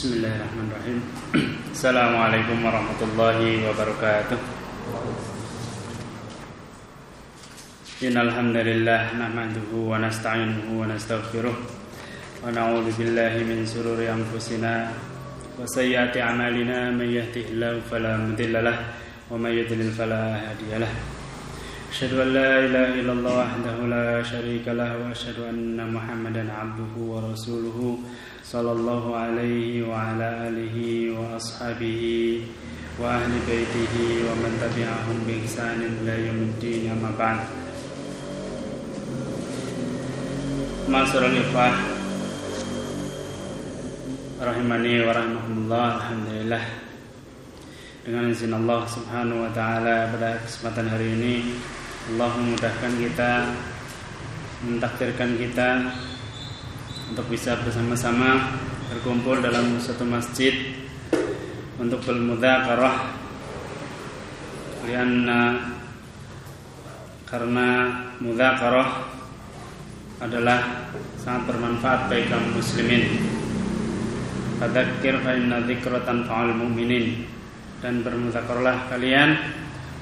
Bismillahirrahmanirrahim. Assalamualaikum warahmatullahi wabarakatuh. Innalhamdulillah Nahmaduhu wa nasta'inuhu wa nasta'gfiruh Wa na'udhu billahi min sururi anfusina Wa sayyati amalina. Man yahtihillahu falamudillalah Wa man yudlil falahadiyalah Asyhadu an la ilaha illallah wahdahu la syarika lah wa asyhadu anna Muhammadan abduhu wa rasuluhu. صلى الله عليه وعلى آله وأصحابه وأهل بيته ومن تبعهم بإحسان إلى يوم الدين أما بعد معاشر الإخوة rahimani wa rahmatullah alhamdulillah dengan izin Allah Subhanahu wa taala pada kesempatan hari ini Allah memudahkan kita mentakdirkan kita untuk bisa bersama-sama berkumpul dalam satu masjid untuk bermudzakarah karena karena mudzakarah adalah sangat bermanfaat bagi kaum muslimin. Fadzakir fa inna dzikra tanfa'ul mu'minin dan bermudzakarahlah kalian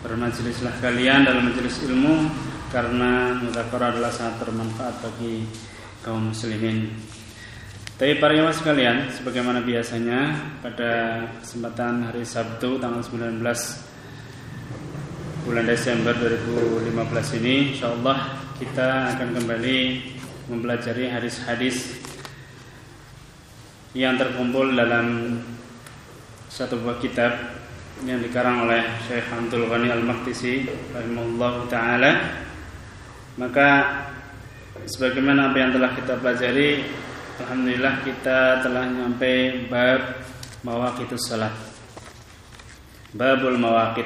bermajelislah kalian dalam majelis ilmu karena mudzakarah adalah sangat bermanfaat bagi kaum muslimin. Tapi para jemaah sekalian, sebagaimana biasanya pada kesempatan hari Sabtu tanggal 19 bulan Desember 2015 ini, insyaallah kita akan kembali mempelajari hadis-hadis yang terkumpul dalam satu buah kitab yang dikarang oleh Syekh Abdul Ghani Al-Maktisi rahimahullah taala maka sebagaimana apa yang telah kita pelajari alhamdulillah kita telah nyampe bab mawaqitus salat babul mawaqit.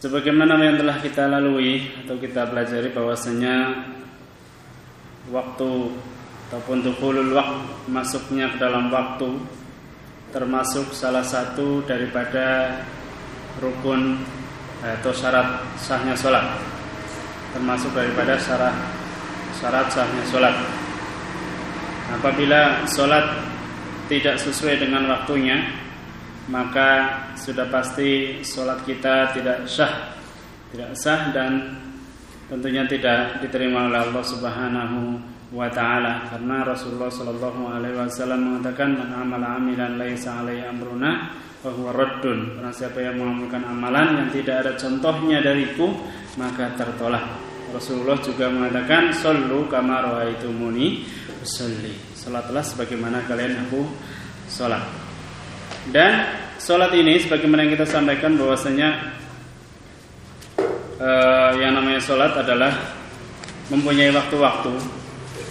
Sebagaimana yang telah kita lalui atau kita pelajari bahwasanya waktu ataupun dukhulul waqt masuknya ke dalam waktu termasuk salah satu daripada rukun atau syarat sahnya sholat termasuk daripada syarat syarat sahnya sholat apabila sholat tidak sesuai dengan waktunya maka sudah pasti sholat kita tidak sah tidak sah dan tentunya tidak diterima oleh Allah Subhanahu wa taala karena Rasulullah sallallahu alaihi wasallam mengatakan man amala amilan laisa alaihi amruna fa huwa raddun. Karena siapa yang mengamalkan amalan yang tidak ada contohnya dariku maka tertolak. Rasulullah juga mengatakan sallu kama raaitumuni usolli. Salatlah sebagaimana kalian aku salat. Dan salat ini sebagaimana yang kita sampaikan bahwasanya eh, yang namanya salat adalah mempunyai waktu-waktu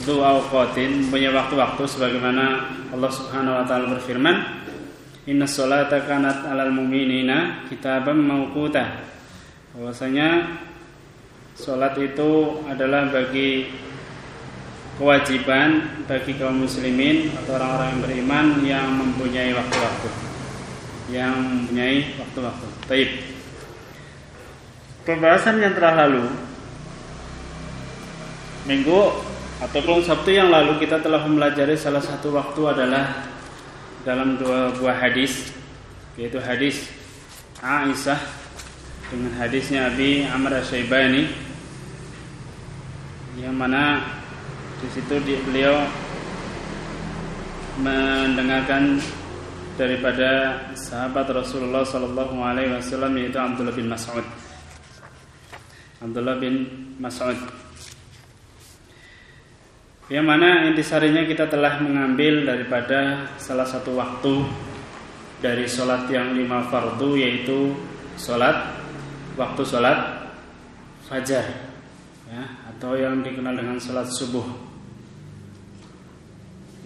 du awqatin punya waktu-waktu sebagaimana Allah Subhanahu wa taala berfirman Inna sholata kanat alal mu'minina kitaban mauquta bahwasanya salat itu adalah bagi kewajiban bagi kaum muslimin atau orang-orang yang beriman yang mempunyai waktu-waktu yang mempunyai waktu-waktu. Taib. Pembahasan yang telah lalu minggu ataupun Sabtu yang lalu kita telah mempelajari salah satu waktu adalah dalam dua buah hadis yaitu hadis Aisyah dengan hadisnya Abi Amr Asy-Syaibani yang mana di situ beliau mendengarkan daripada sahabat Rasulullah Sallallahu Alaihi Wasallam yaitu Abdullah bin Mas'ud. Abdullah bin Mas'ud. Yang mana intisarinya kita telah mengambil daripada salah satu waktu dari sholat yang lima fardu yaitu sholat waktu sholat fajar. Ya, atau yang dikenal dengan sholat subuh?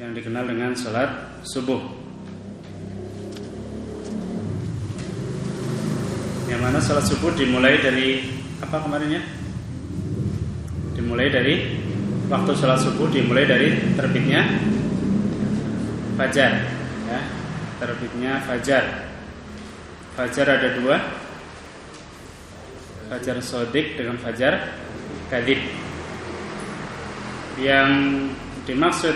Yang dikenal dengan sholat subuh. Yang mana sholat subuh dimulai dari apa kemarinnya? Dimulai dari waktu sholat subuh dimulai dari terbitnya fajar ya. Terbitnya fajar. Fajar ada dua. Fajar sodik dengan fajar kadib yang dimaksud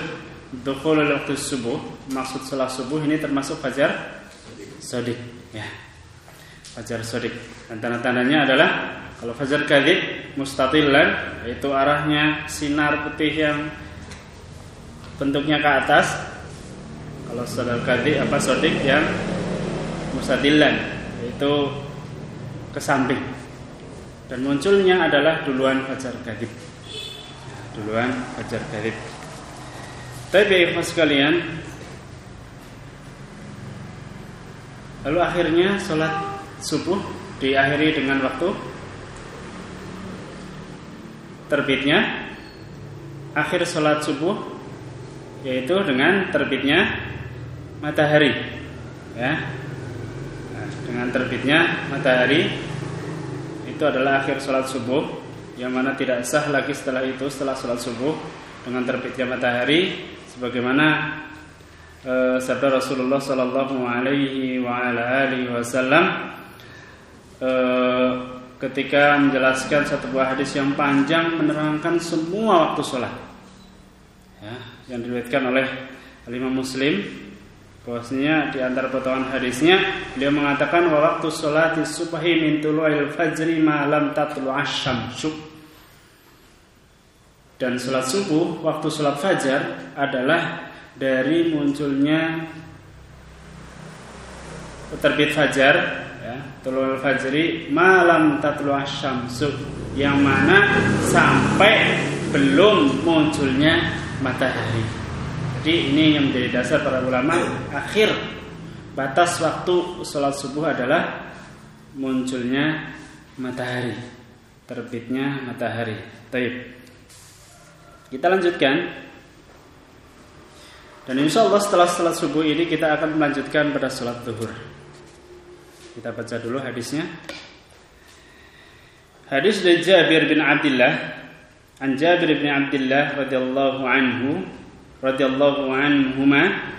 dukhul waktu subuh, maksud sholat subuh ini termasuk fajar sodik, ya. Fajar sodik. Dan tanda-tandanya adalah kalau fajar kadib mustatilan, yaitu arahnya sinar putih yang bentuknya ke atas. Kalau fajar kadib apa sodik yang mustatilan, yaitu ke samping. Dan munculnya adalah duluan fajar kadib. Duluan fajar kadib. Tapi ikhwas sekalian. Lalu akhirnya sholat subuh diakhiri dengan waktu terbitnya. Akhir sholat subuh yaitu dengan terbitnya matahari. Ya. Nah, dengan terbitnya matahari itu adalah akhir sholat subuh yang mana tidak sah lagi setelah itu setelah sholat subuh dengan terbitnya matahari sebagaimana uh, sabda Rasulullah sallallahu alaihi wasallam uh, ketika menjelaskan satu buah hadis yang panjang menerangkan semua waktu sholat. Ya, yang diriwayatkan oleh Imam Muslim bahwasanya di antara potongan hadisnya beliau mengatakan bahwa waktu sholat subhi min tulu'il fajri ma lam tatlu asyamsu dan sholat subuh, waktu sholat fajar adalah dari munculnya terbit fajar, ya, tulul fajri malam tatlu asyamsu yang mana sampai belum munculnya matahari. Jadi ini yang menjadi dasar para ulama akhir batas waktu sholat subuh adalah munculnya matahari, terbitnya matahari. Taib. Kita lanjutkan. Dan insya Allah setelah sholat subuh ini kita akan melanjutkan pada sholat duhur. Kita baca dulu hadisnya. Hadis dari Jabir bin Abdullah An Jabir bin Abdullah radhiyallahu anhu radhiyallahu anhuma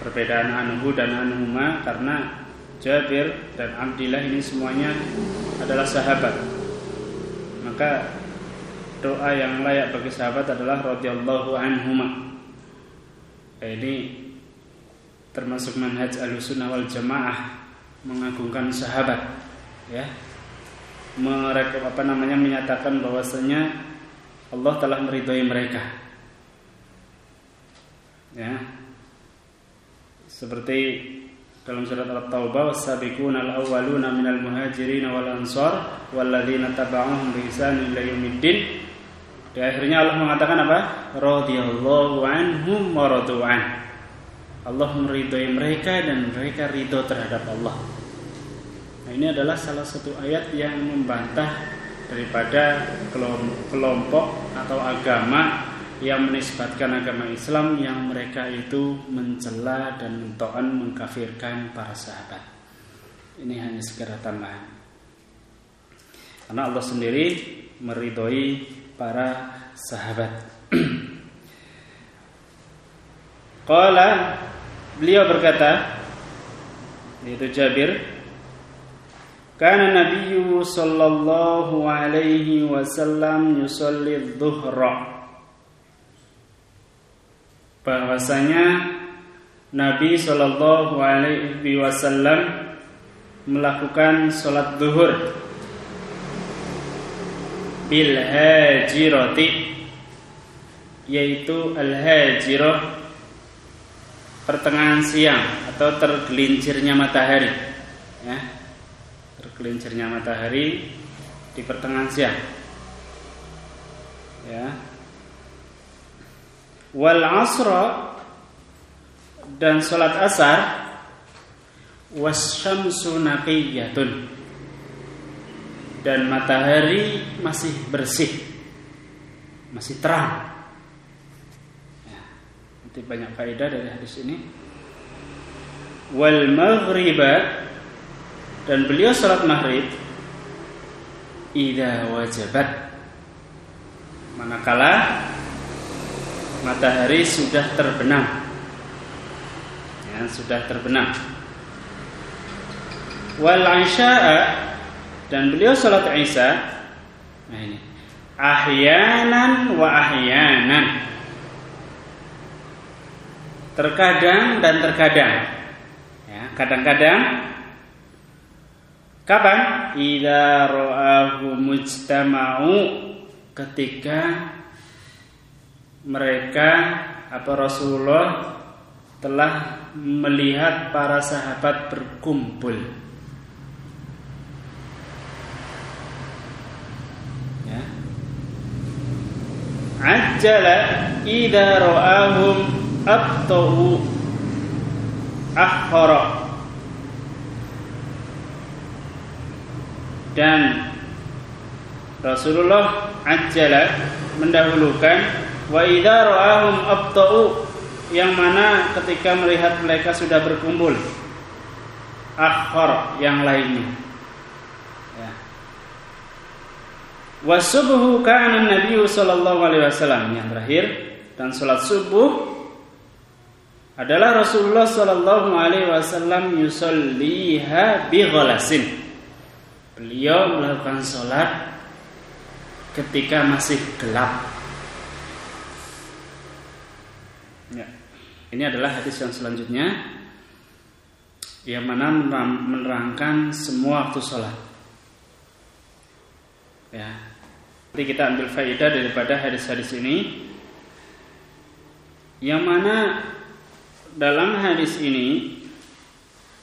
perbedaan anhu dan anhuma karena Jabir dan Abdullah ini semuanya adalah sahabat. Maka doa yang layak bagi sahabat adalah radhiyallahu anhuma. Ini termasuk manhaj al-sunnah wal jamaah mengagungkan sahabat ya mereka apa namanya menyatakan bahwasanya Allah telah meridhoi mereka ya seperti dalam surat At-Taubah was-sabiqun al-awwaluna minal muhajirin wal ansar walladzina tabauhum bi ihsan ila yaumiddin di akhirnya Allah mengatakan apa? Radhiyallahu anhum wa. Allah meridhoi mereka dan mereka ridho terhadap Allah. Nah, ini adalah salah satu ayat yang membantah daripada kelompok atau agama yang menisbatkan agama Islam yang mereka itu mencela dan mentoan mengkafirkan para sahabat. Ini hanya segera tambahan. Karena Allah sendiri meridhoi para sahabat. Qala beliau berkata yaitu Jabir Kana Nabi sallallahu alaihi wasallam yusalli dhuhra bahwasanya Nabi sallallahu alaihi wasallam melakukan salat zuhur. Bil hajirati yaitu al hajirah pertengahan siang atau tergelincirnya matahari ya. Tergelincirnya matahari di pertengahan siang ya wal asra dan salat asar wasyamsu naqiyatun dan matahari masih bersih, masih terang. Ya, nanti banyak faedah dari hadis ini. Wal maghriba dan beliau salat maghrib ida wajabat manakala matahari sudah terbenam. Ya, sudah terbenam. Wal isya'a dan beliau salat Isya nah ini ahyanan wa ahyanan. Terkadang dan terkadang. Ya, kadang-kadang. Kapan? Idza ra'ahu mujtama'u. Ketika mereka apa Rasulullah telah melihat para sahabat berkumpul. Ya. Ajjala idza ra'ahum abtau akhara dan Rasulullah ajjala mendahulukan wa idza ra'ahum abtau yang mana ketika melihat mereka sudah berkumpul akhar yang lainnya. Ya. Wasubuhu kana nabi sallallahu alaihi wasallam. Yang terakhir dan salat subuh adalah Rasulullah sallallahu alaihi wasallam yusalliha bi ghalasin. Beliau melakukan salat ketika masih gelap ya ini adalah hadis yang selanjutnya yang mana menerangkan semua waktu sholat. Ya. Jadi kita ambil faedah daripada hadis-hadis ini yang mana dalam hadis ini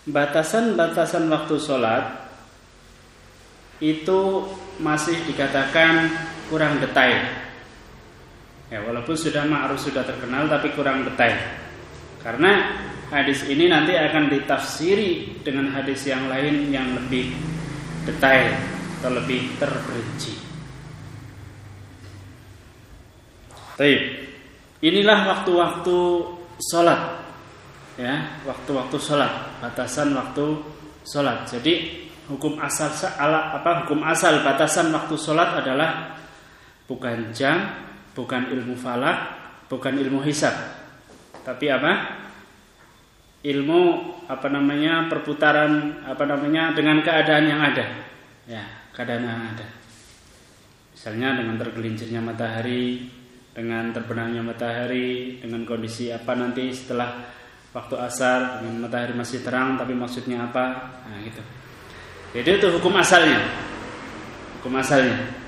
batasan-batasan waktu sholat itu masih dikatakan kurang detail. Ya, walaupun sudah ma'ruf sudah terkenal tapi kurang detail. Karena hadis ini nanti akan ditafsiri dengan hadis yang lain yang lebih detail atau lebih terperinci. Baik. Inilah waktu-waktu sholat ya, waktu-waktu sholat, batasan waktu sholat. Jadi hukum asal apa hukum asal batasan waktu sholat adalah bukan jam, bukan ilmu falak, bukan ilmu hisab, tapi apa ilmu apa namanya perputaran apa namanya dengan keadaan yang ada. Ya keadaan yang ada. Misalnya dengan tergelincirnya matahari dengan terbenamnya matahari dengan kondisi apa nanti setelah waktu asar dengan matahari masih terang tapi maksudnya apa? Nah gitu. Jadi itu hukum asalnya. Hukum asalnya.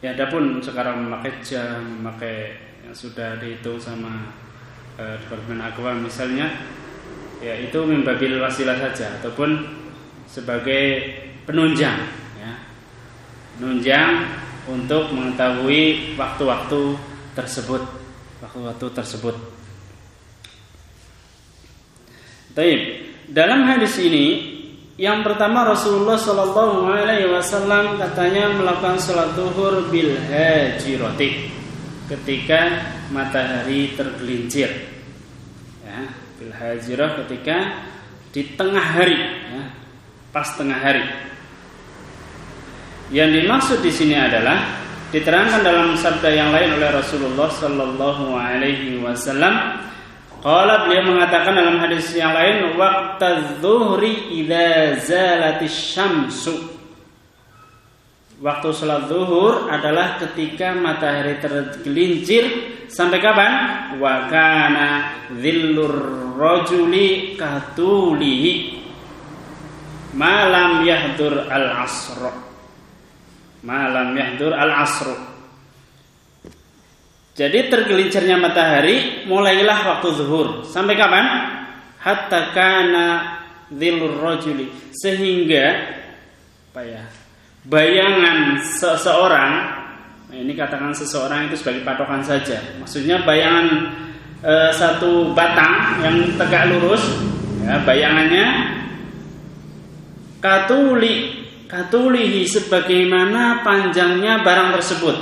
Ya adapun sekarang memakai jam memakai yang sudah dihitung sama uh, Departemen Agama misalnya ya itu membabil wasilah saja ataupun sebagai penunjang ya. penunjang untuk mengetahui waktu-waktu tersebut waktu-waktu tersebut Taib. Dalam hadis ini yang pertama Rasulullah Shallallahu Alaihi Wasallam katanya melakukan sholat duhur bil hajiroti ketika matahari tergelincir. Ya bil hajirah ketika di tengah hari ya, pas tengah hari. Yang dimaksud di sini adalah diterangkan dalam sabda yang lain oleh Rasulullah Sallallahu Alaihi Wasallam. Kalau beliau mengatakan dalam hadis yang lain, waktu zuhri idza zalatis syamsu Waktu sholat zuhur adalah ketika matahari tergelincir sampai kapan? Wa kana dhillur rajuli katulihi malam yahdur al asr. Malam yahdur al asr. Jadi tergelincirnya matahari mulailah waktu zuhur sampai kapan? Hatta kana dhillur rajuli sehingga apa ya? Bayangan seseorang ini katakan seseorang itu sebagai patokan saja. Maksudnya bayangan e, satu batang yang tegak lurus ya, bayangannya katuli katulihi sebagaimana panjangnya barang tersebut.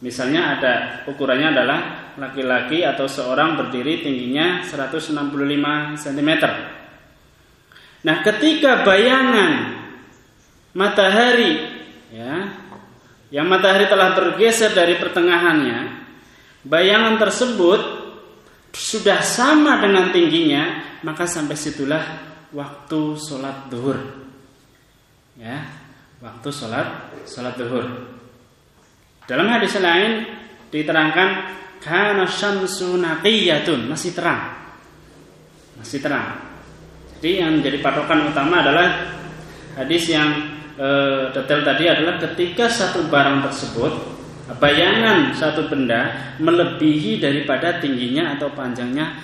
Misalnya ada ukurannya adalah laki-laki atau seorang berdiri tingginya 165 cm nah ketika bayangan matahari ya yang matahari telah bergeser dari pertengahannya bayangan tersebut sudah sama dengan tingginya maka sampai situlah waktu sholat duhur ya waktu sholat sholat duhur dalam hadis lain diterangkan kana syamsu naqiyatun, masih terang. Masih terang. Jadi yang menjadi patokan utama adalah hadis yang e, detail tadi adalah ketika satu barang tersebut bayangan satu benda melebihi daripada tingginya atau panjangnya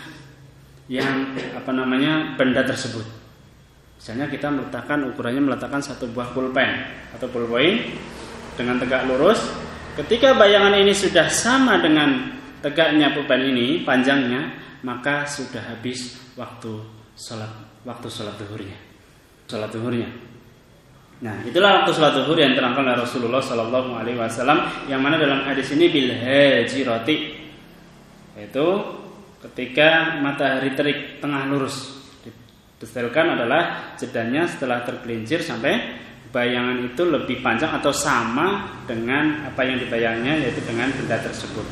yang apa namanya benda tersebut. Misalnya kita meletakkan ukurannya meletakkan satu buah pulpen atau pulpen dengan tegak lurus. Ketika bayangan ini sudah sama dengan tegaknya pulpen ini panjangnya, maka sudah habis waktu sholat waktu sholat duhurnya. Sholat duhurnya. Nah, itulah waktu sholat duhur yang terangkan oleh Rasulullah Shallallahu Alaihi Wasallam, yang mana dalam hadis ini bil hajiroti, yaitu ketika matahari terik tengah lurus. Detailkan adalah jedanya setelah tergelincir sampai bayangan itu lebih panjang atau sama dengan apa yang dibayangnya yaitu dengan benda tersebut.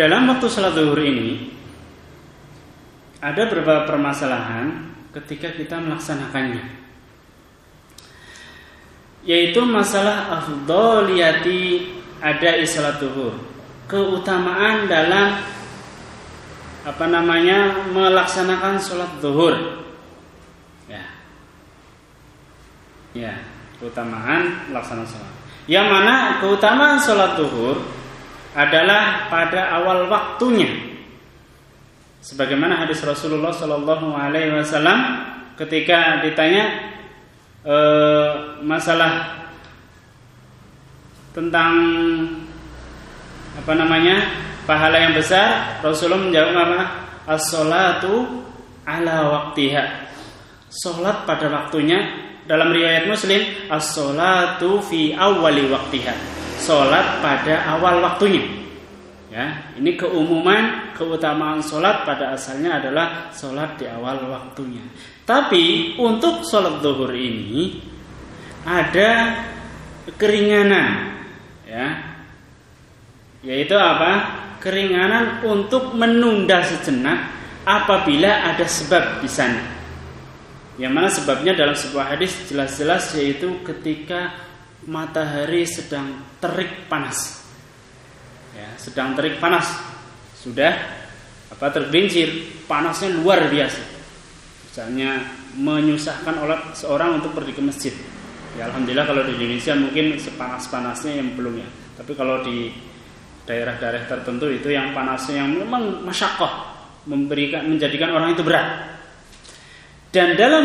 Dalam waktu sholat duhur ini ada beberapa permasalahan ketika kita melaksanakannya yaitu masalah afdoliyati ada salat duhur keutamaan dalam apa namanya melaksanakan sholat duhur ya. Ya keutamaan melaksanakan sholat yang mana keutamaan sholat duhur adalah pada awal waktunya. Sebagaimana hadis Rasulullah Shallallahu Alaihi Wasallam ketika ditanya e, masalah tentang apa namanya pahala yang besar Rasulullah menjawab apa? As-salatu ala waktiha. Salat pada waktunya. Dalam riwayat Muslim as-salatu fi awali waktiha. Salat pada awal waktunya. Ya ini keumuman keutamaan salat pada asalnya adalah salat di awal waktunya tapi untuk sholat zuhur ini ada keringanan, ya, yaitu apa? Keringanan untuk menunda sejenak apabila ada sebab di sana. Yang mana sebabnya dalam sebuah hadis jelas-jelas yaitu ketika matahari sedang terik panas. Ya, sedang terik panas. Sudah apa tergelincir, panasnya luar biasa misalnya menyusahkan oleh seorang untuk pergi ke masjid. Ya alhamdulillah kalau di Indonesia mungkin sepanas-panasnya yang belum ya. Tapi kalau di daerah-daerah tertentu itu yang panasnya yang memang masyakoh memberikan menjadikan orang itu berat. Dan dalam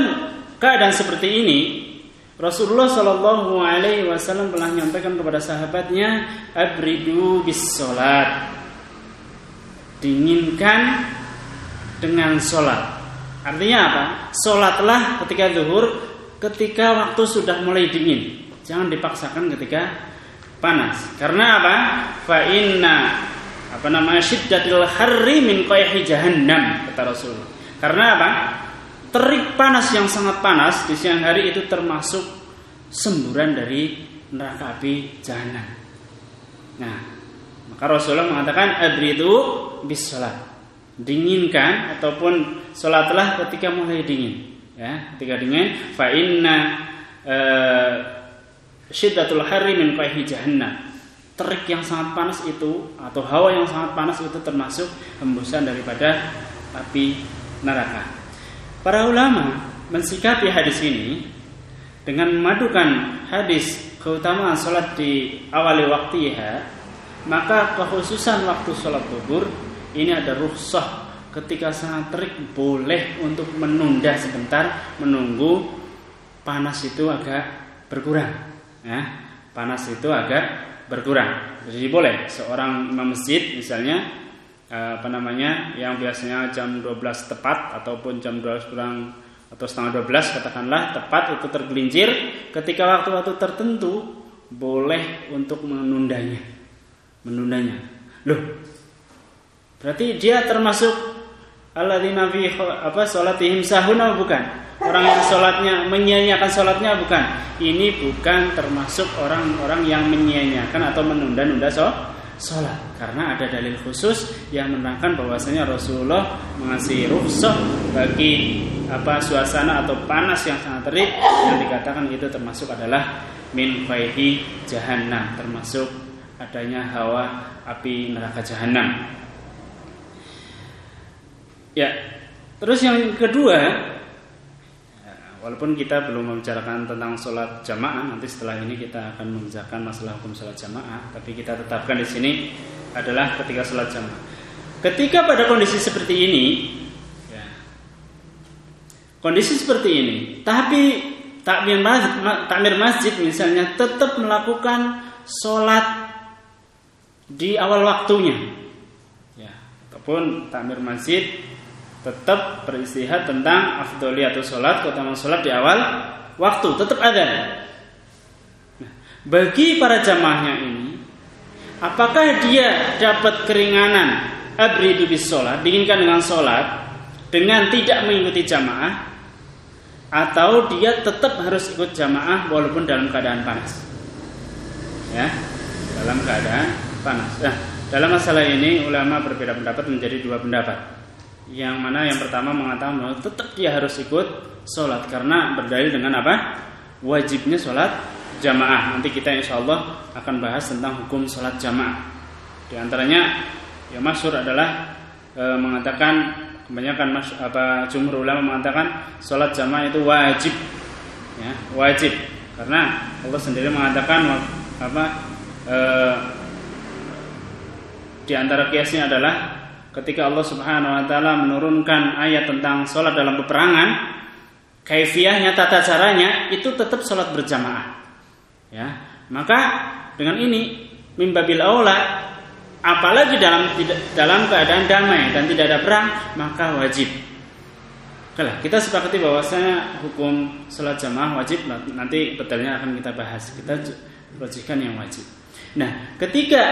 keadaan seperti ini Rasulullah Shallallahu Alaihi Wasallam telah menyampaikan kepada sahabatnya abridu bis solat dinginkan dengan solat Artinya apa? Sholatlah ketika zuhur ketika waktu sudah mulai dingin. Jangan dipaksakan ketika panas. Karena apa? Fa inna apa namanya syiddatil harri min qayhi jahannam kata Rasul. Karena apa? Terik panas yang sangat panas di siang hari itu termasuk semburan dari neraka api jahanam. Nah, maka Rasulullah mengatakan abridu bis salat dinginkan ataupun sholatlah ketika mulai dingin. Ya ketika dingin fa inna uh, syiddatul hari min qayhi jahannam. Terik yang sangat panas itu atau hawa yang sangat panas itu termasuk hembusan daripada api neraka. Para ulama mensikapi hadis ini dengan memadukan hadis keutamaan sholat di awali waktiha maka kekhususan waktu sholat duhur ini ada rukhsah ketika sangat terik boleh untuk menunda sebentar menunggu. Panas itu agak berkurang ya. Panas itu agak berkurang. Jadi boleh seorang imam masjid misalnya eh, apa namanya yang biasanya jam 12 tepat ataupun jam 12 kurang atau setengah 12 katakanlah tepat itu tergelincir. Ketika waktu-waktu tertentu boleh untuk menundanya. Menundanya. Loh Berarti dia termasuk alladzina fi apa salatihim sahuna bukan? Orang yang salatnya menyia-nyiakan salatnya bukan. Ini bukan termasuk orang-orang yang menyia-nyiakan atau menunda-nunda salat karena ada dalil khusus yang menerangkan bahwasanya Rasulullah mengasih rukhsah bagi apa suasana atau panas yang sangat terik yang dikatakan itu termasuk adalah min faihi jahannam termasuk adanya hawa api neraka jahanam. Ya, terus yang kedua, ya, walaupun kita belum membicarakan tentang sholat jamaah, nanti setelah ini kita akan membicarakan masalah hukum sholat jamaah, tapi kita tetapkan di sini adalah ketika sholat jamaah. Ketika pada kondisi seperti ini, ya, kondisi seperti ini, tapi takmir masjid, takmir masjid misalnya tetap melakukan sholat di awal waktunya, ya, ataupun takmir masjid tetap beristihad tentang afdoliyatu sholat, keutamaan sholat di awal waktu, tetap ada. Nah, bagi para jamaahnya ini, apakah dia dapat keringanan abridu bis sholat, diinginkan dengan sholat, dengan tidak mengikuti jamaah, atau dia tetap harus ikut jamaah walaupun dalam keadaan panas? Ya, dalam keadaan panas. Nah, dalam masalah ini ulama berbeda pendapat menjadi dua pendapat yang mana yang pertama mengatakan bahwa tetap dia harus ikut sholat. Karena berdalil dengan apa? Wajibnya sholat jamaah. Nanti kita insya Allah akan bahas tentang hukum sholat jamaah. Di antaranya yang masyur adalah e, mengatakan kebanyakan mas, apa jumhur ulama mengatakan sholat jamaah itu wajib. Ya wajib. Karena Allah sendiri mengatakan apa e, di antara kiasnya adalah ketika Allah Subhanahu wa taala menurunkan ayat tentang sholat dalam peperangan, kaifiahnya tata caranya itu tetap sholat berjamaah. Ya, maka dengan ini mimbabil aula apalagi dalam dalam keadaan damai dan tidak ada perang maka wajib. Oke kita sepakati bahwasanya hukum sholat jamaah wajib nanti detailnya akan kita bahas. Kita rojihkan yang wajib. Nah, ketika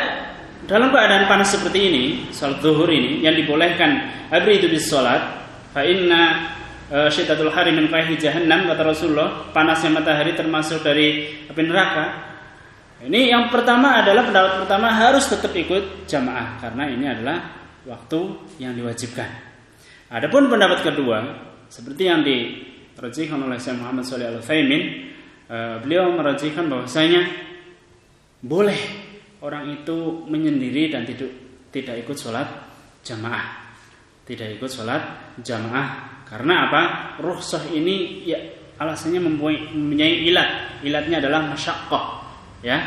dalam keadaan panas seperti ini, salat zuhur ini yang dibolehkan abri itu salat, fa inna e, syiddatul hari min jahannam kata Rasulullah, panasnya matahari termasuk dari api neraka. Ini yang pertama adalah pendapat pertama harus tetap ikut jamaah karena ini adalah waktu yang diwajibkan. Adapun pendapat kedua, seperti yang dirajihkan oleh Syekh Muhammad Shalih Al e, beliau merajihkan bahwasanya boleh orang itu menyendiri dan tidak tidak ikut sholat jamaah. Tidak ikut sholat jamaah. Karena apa? Rukhsah ini ya alasannya mempunyai, ilat. Ilatnya adalah masyaqqah ya.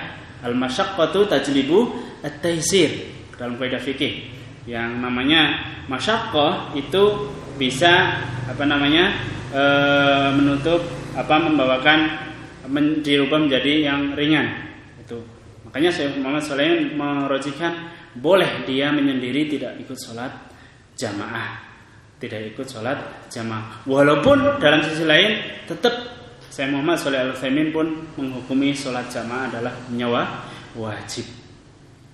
Al masyaqqatu tajlibu at-taisir dalam kaidah fikih. Yang namanya masyaqqah itu bisa apa namanya e, menutup apa membawakan men, dirubah menjadi yang ringan Makanya Syekh Muhammad Sulaiman merojikan boleh dia menyendiri tidak ikut sholat jamaah, tidak ikut sholat jamaah. Walaupun dalam sisi lain tetap Syekh Muhammad Sulaiman Al pun menghukumi sholat jamaah adalah nyawa wajib.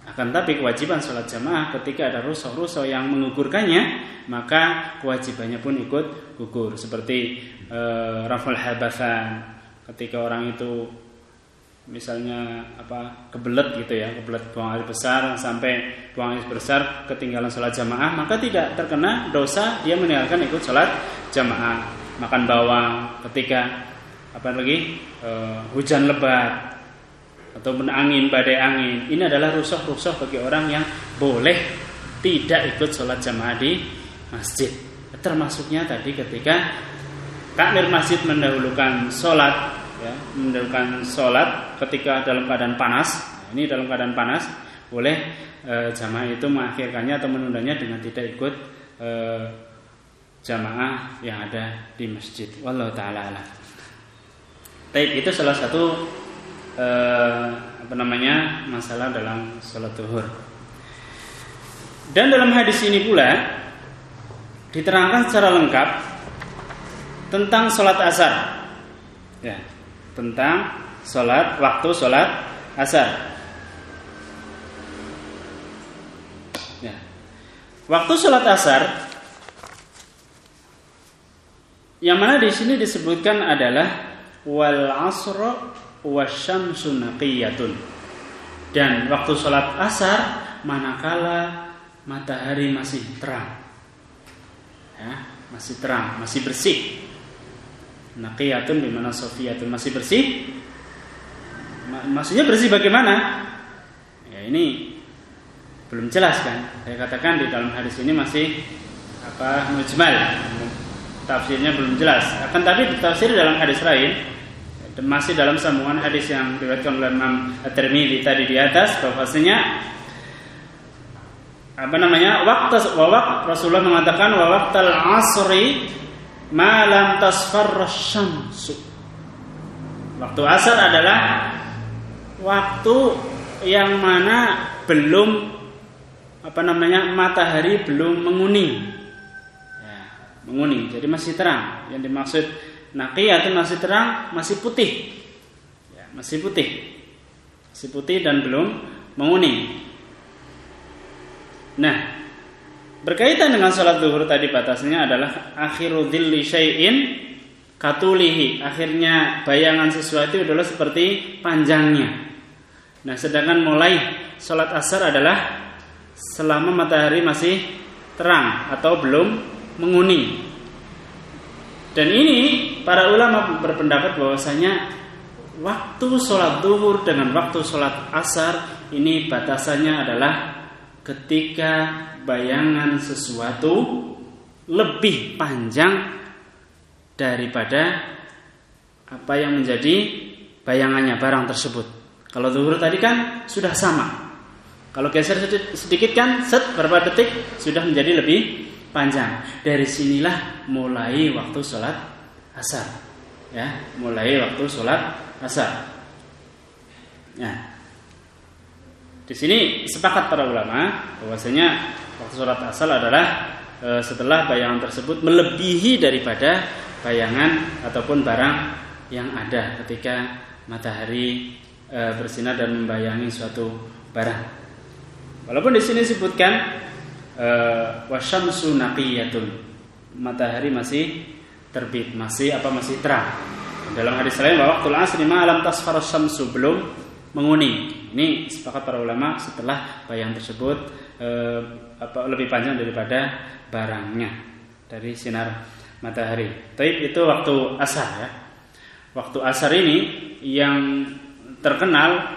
Akan tapi kewajiban sholat jamaah ketika ada rusuh-rusuh yang mengugurkannya, maka kewajibannya pun ikut gugur. Seperti e, raful habasan, ketika orang itu misalnya apa kebelet gitu ya kebelet buang air besar sampai buang air besar ketinggalan sholat jamaah maka tidak terkena dosa dia meninggalkan ikut sholat jamaah. Makan bawang ketika apa lagi e, hujan lebat atau angin badai angin. Ini adalah rusuh-rusuh bagi orang yang boleh tidak ikut sholat jamaah di masjid. Termasuknya tadi ketika takmir masjid mendahulukan sholat ya, mendahulukan sholat ketika dalam keadaan panas. Ini dalam keadaan panas boleh e, jamaah itu mengakhirkannya atau menundanya dengan tidak ikut e, jamaah yang ada di masjid. Wallahu taala alam. Taib itu salah satu e, apa namanya masalah dalam sholat zuhur. Dan dalam hadis ini pula diterangkan secara lengkap tentang sholat asar. Ya, tentang sholat waktu sholat asar. Ya. Waktu sholat asar yang mana di sini disebutkan adalah wal asro wasyamsu naqiyatun. Dan waktu sholat asar manakala matahari masih terang. Ya, masih terang, masih bersih Naqiyatun bimana sofiyatun masih bersih. Maksudnya bersih bagaimana? Ya, ini belum jelas kan? Saya katakan di dalam hadis ini masih apa mujmal. Tafsirnya belum jelas. Akan tapi ditafsir dalam hadis lain masih dalam sambungan hadis yang diriwayatkan oleh Imam At-Tirmidzi tadi di atas bahwasanya apa namanya waktu wawak Rasulullah mengatakan wawaktal asri malam tasfar syamsu. Waktu asar adalah waktu yang mana belum apa namanya matahari belum menguning. Ya, menguning jadi masih terang. Yang dimaksud naqiyah itu masih terang masih putih. Ya, masih putih. Masih putih dan belum menguning. Nah, berkaitan dengan sholat duhur tadi batasnya adalah akhiru dhilli syai'in katulihi. Akhirnya bayangan sesuatu adalah seperti panjangnya. Nah, sedangkan mulai sholat asar adalah selama matahari masih terang atau belum menguning. Dan ini para ulama berpendapat bahwasanya waktu sholat duhur dengan waktu sholat asar ini batasannya adalah ketika bayangan sesuatu lebih panjang daripada apa yang menjadi bayangannya barang tersebut. Kalau zuhur tadi kan sudah sama. Kalau geser sedikit kan set berapa detik sudah menjadi lebih panjang. Dari sinilah mulai waktu sholat asar. Ya, mulai waktu sholat asar. Ya, di sini sepakat para ulama bahwasanya waktu sholat asal adalah e, setelah bayangan tersebut melebihi daripada bayangan ataupun barang yang ada ketika matahari e, bersinar dan membayangi suatu barang. Walaupun di sini disebutkan e, wasyamsu naqiyatun. Matahari masih terbit, masih apa masih terang. Dalam hadis lain waktu asri malam tasfar syamsu belum menguning. Ini sepakat para ulama setelah bayang tersebut e, apa, lebih panjang daripada barangnya dari sinar matahari. Tapi itu waktu asar ya. Waktu asar ini yang terkenal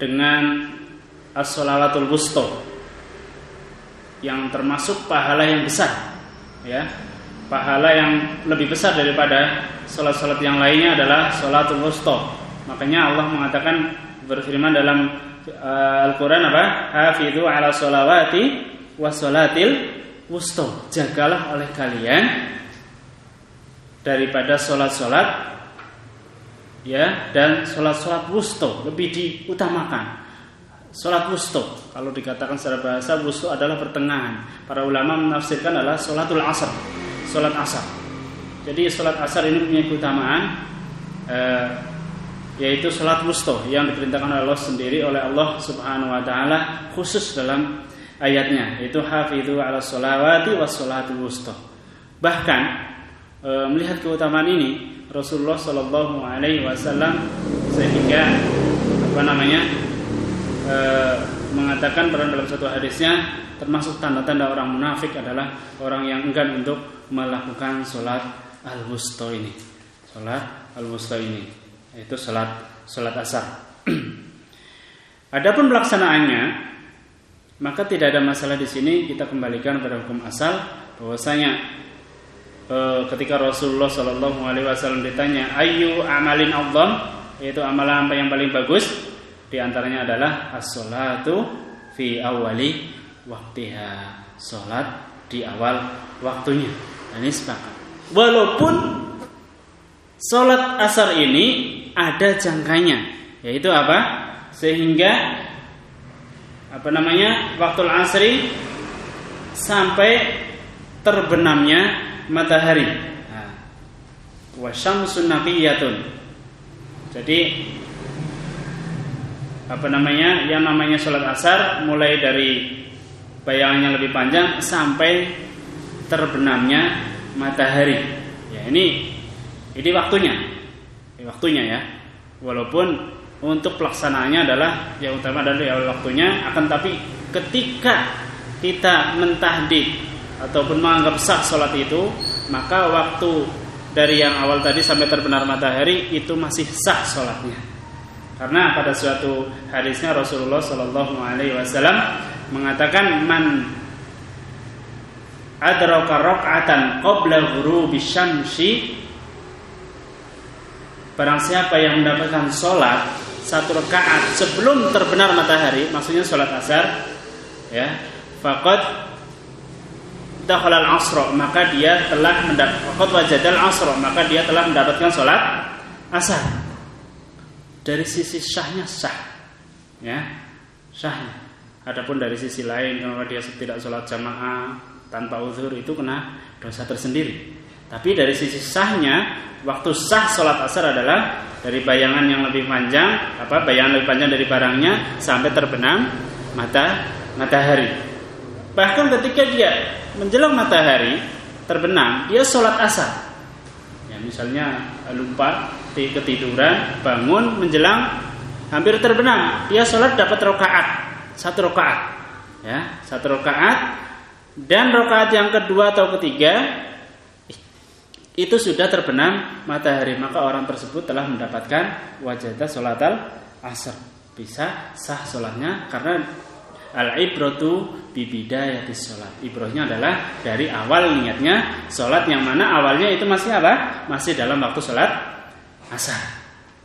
dengan as-salawatul wusta yang termasuk pahala yang besar ya pahala yang lebih besar daripada salat-salat yang lainnya adalah salatul wusta makanya Allah mengatakan berfirman dalam uh, Al-Qur'an apa? Hafidhu ala sholawati wasolatil wusto. Jagalah oleh kalian daripada solat-solat ya dan solat-solat wusto lebih diutamakan. Solat wusto kalau dikatakan secara bahasa wusto adalah pertengahan. Para ulama menafsirkan adalah solatul asar, solat asar. Jadi solat asar ini punya keutamaan. Eh, yaitu salat wusta yang diperintahkan oleh Allah sendiri oleh Allah Subhanahu wa taala khusus dalam ayatnya yaitu hafidhu ala sholawati was sholatul wusta. Bahkan e, melihat keutamaan ini Rasulullah Shallallahu alaihi wasallam sehingga apa namanya e, mengatakan dalam satu hadisnya termasuk tanda-tanda orang munafik adalah orang yang enggan untuk melakukan sholat al-wusta ini. Sholat al-wusta ini yaitu salat salat asar. Adapun pelaksanaannya maka tidak ada masalah di sini. Kita kembalikan pada hukum asal bahwasanya e, ketika Rasulullah Shallallahu Alaihi Wasallam ditanya ayu amalin Allah yaitu amalan apa yang paling bagus? Di antaranya adalah as-salatu fi awali waktiha. Salat di awal waktunya. Ini sepakat. Walaupun salat asar ini ada jangkanya yaitu apa? Sehingga apa namanya waktu asri sampai terbenamnya matahari. Nah, wasyamsun naqiyatun. Jadi apa namanya yang namanya sholat asar mulai dari bayangannya lebih panjang sampai terbenamnya matahari. Ya ini ini waktunya waktunya ya. Walaupun untuk pelaksanaannya adalah yang utama di awal waktunya akan tapi ketika kita mentahdid ataupun menganggap sah sholat itu maka waktu dari yang awal tadi sampai terbenar matahari itu masih sah sholatnya Karena pada suatu hadisnya Rasulullah Shallallahu Alaihi Wasallam mengatakan man adraka raka'atan qabla ghurubi syamsi Barang siapa yang mendapatkan sholat satu rakaat sebelum terbenar matahari, maksudnya sholat asar, ya, fakat dakhalal asro maka dia telah mendapatkan wajadal asro maka dia telah mendapatkan sholat asar. Dari sisi sahnya sah, ya, sahnya. Adapun dari sisi lain kalau dia tidak sholat jamaah tanpa uzur itu kena dosa tersendiri. Tapi dari sisi sahnya waktu sah sholat asar adalah dari bayangan yang lebih panjang, apa bayangan lebih panjang dari barangnya sampai terbenam mata matahari. Bahkan ketika dia menjelang matahari terbenam, dia sholat asar. Ya, misalnya lupa ketiduran, bangun menjelang hampir terbenam, dia sholat dapat rokaat satu rokaat, ya satu rokaat dan rokaat yang kedua atau ketiga itu sudah terbenam matahari. Maka orang tersebut telah mendapatkan wajadah sholat al asr. Bisa sah sholatnya karena al ibratu bibidayati sholat. Ibrohnya adalah dari awal niatnya sholat yang mana awalnya itu masih apa? Masih dalam waktu sholat asar.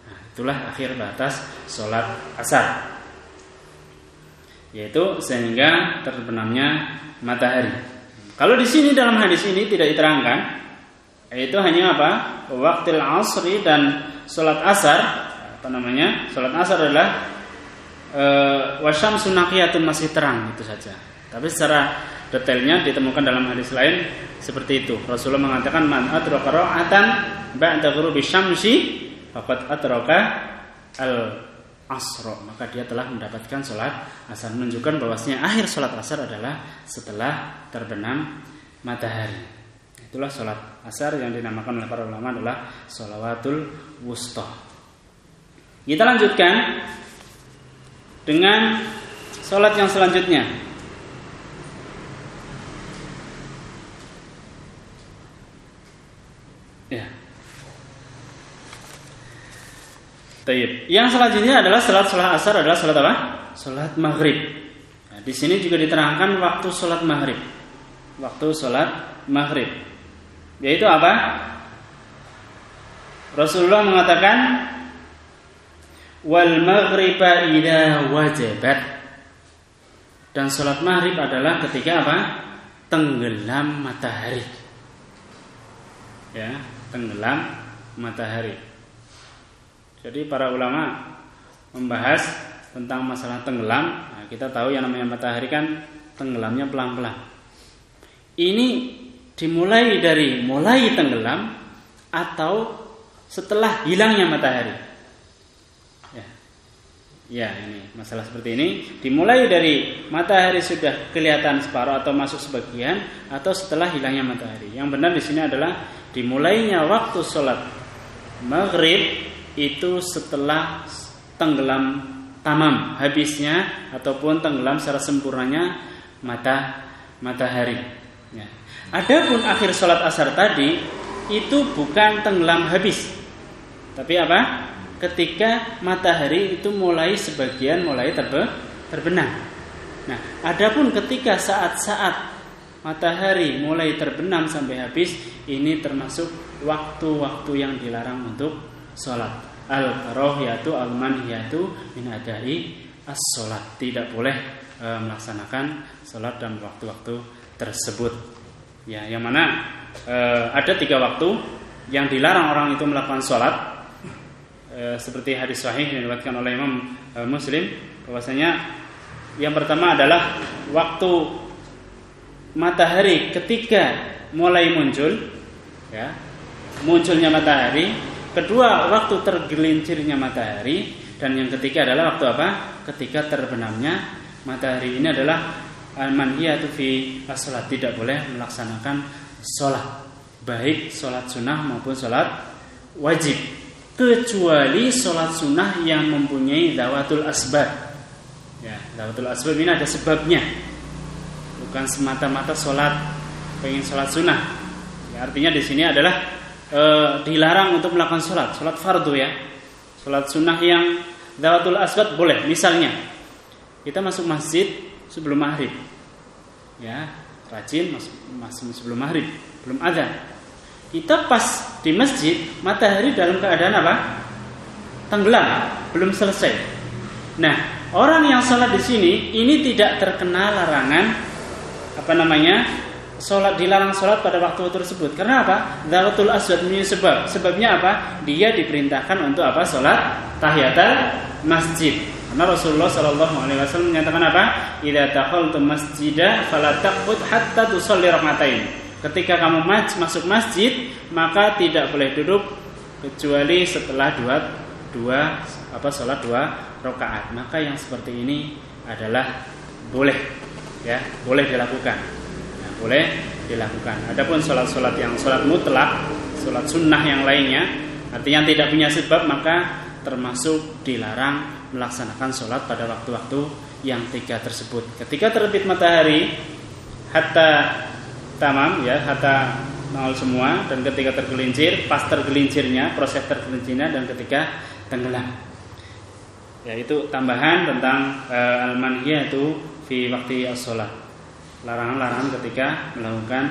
Nah, itulah akhir batas sholat asar. Yaitu sehingga terbenamnya matahari. Kalau di sini dalam hadis ini tidak diterangkan itu hanya apa? Waktil asri dan sholat asar apa namanya? Sholat asar adalah e, wasam sunakiyatun masih terang itu saja. Tapi secara detailnya ditemukan dalam hadis lain seperti itu. Rasulullah mengatakan man adraka ra'atan ba'da ghurubi syamsi faqad adraka al asro maka dia telah mendapatkan sholat asar menunjukkan bahwasanya akhir sholat asar adalah setelah terbenam matahari. Itulah sholat asar yang dinamakan oleh para ulama adalah sholawatul wusta. Kita lanjutkan dengan sholat yang selanjutnya. Ya. Taib. Yang selanjutnya adalah sholat sholat asar adalah sholat apa? Sholat maghrib. Nah, di sini juga diterangkan waktu sholat maghrib. Waktu sholat maghrib. Yaitu apa? Rasulullah mengatakan wal maghriba idza wajabat. Dan sholat maghrib adalah ketika apa? Tenggelam matahari. Ya, tenggelam matahari. Jadi para ulama membahas tentang masalah tenggelam. Nah, kita tahu yang namanya matahari kan tenggelamnya pelan-pelan. Ini dimulai dari mulai tenggelam atau setelah hilangnya matahari. Ya. ya, ini masalah seperti ini dimulai dari matahari sudah kelihatan separuh atau masuk sebagian atau setelah hilangnya matahari. Yang benar di sini adalah dimulainya waktu sholat maghrib itu setelah tenggelam tamam habisnya ataupun tenggelam secara sempurnanya mata matahari. Ya. Adapun akhir sholat asar tadi itu bukan tenggelam habis, tapi apa? Ketika matahari itu mulai sebagian mulai terbe terbenam. Nah, adapun ketika saat-saat matahari mulai terbenam sampai habis, ini termasuk waktu-waktu yang dilarang untuk sholat. Al yaitu al manhiyatu min adai as sholat. Tidak boleh e, melaksanakan sholat dalam waktu-waktu tersebut. Ya, yang mana e, ada tiga waktu yang dilarang orang itu melakukan sholat. E, seperti hadis sahih yang diriwayatkan oleh Imam e, Muslim bahwasanya yang pertama adalah waktu matahari ketika mulai muncul ya munculnya matahari. Kedua waktu tergelincirnya matahari. Dan yang ketiga adalah waktu apa? Ketika terbenamnya matahari. Ini adalah al-manhiyatu fi as-salat. Tidak boleh melaksanakan sholat baik sholat sunnah maupun sholat wajib. Kecuali sholat sunnah yang mempunyai dawatul asbab. Ya dawatul asbab ini ada sebabnya. Bukan semata-mata sholat pengen sholat sunnah. Ya, artinya di sini adalah e, dilarang untuk melakukan sholat sholat fardu ya. Sholat sunnah yang Dawatul aswad boleh. Misalnya kita masuk masjid sebelum maghrib, ya rajin masuk sebelum maghrib, belum ada. Kita pas di masjid matahari dalam keadaan apa? Tenggelam, belum selesai. Nah, orang yang sholat di sini ini tidak terkena larangan apa namanya sholat dilarang sholat pada waktu tersebut. Karena apa? Zawatul aswad sebab. Sebabnya apa? Dia diperintahkan untuk apa? Sholat tahiyatul masjid. Karena Rasulullah Shallallahu Alaihi Wasallam menyatakan apa? Ida tu masjidah fala taqbud hatta tusalli rakaatain. Ketika kamu masuk masjid, maka tidak boleh duduk kecuali setelah dua dua apa sholat dua rakaat. Maka yang seperti ini adalah boleh ya boleh dilakukan nah, boleh dilakukan adapun sholat-sholat yang sholat mutlak sholat sunnah yang lainnya artinya tidak punya sebab maka termasuk dilarang melaksanakan sholat pada waktu-waktu yang tiga tersebut ketika terbit matahari hatta tamam ya hatta nol semua dan ketika tergelincir pas tergelincirnya proses tergelincirnya dan ketika tenggelam yaitu tambahan tentang e, al-manhiyah itu fi waktu as-sholat. Larangan-larangan ketika melakukan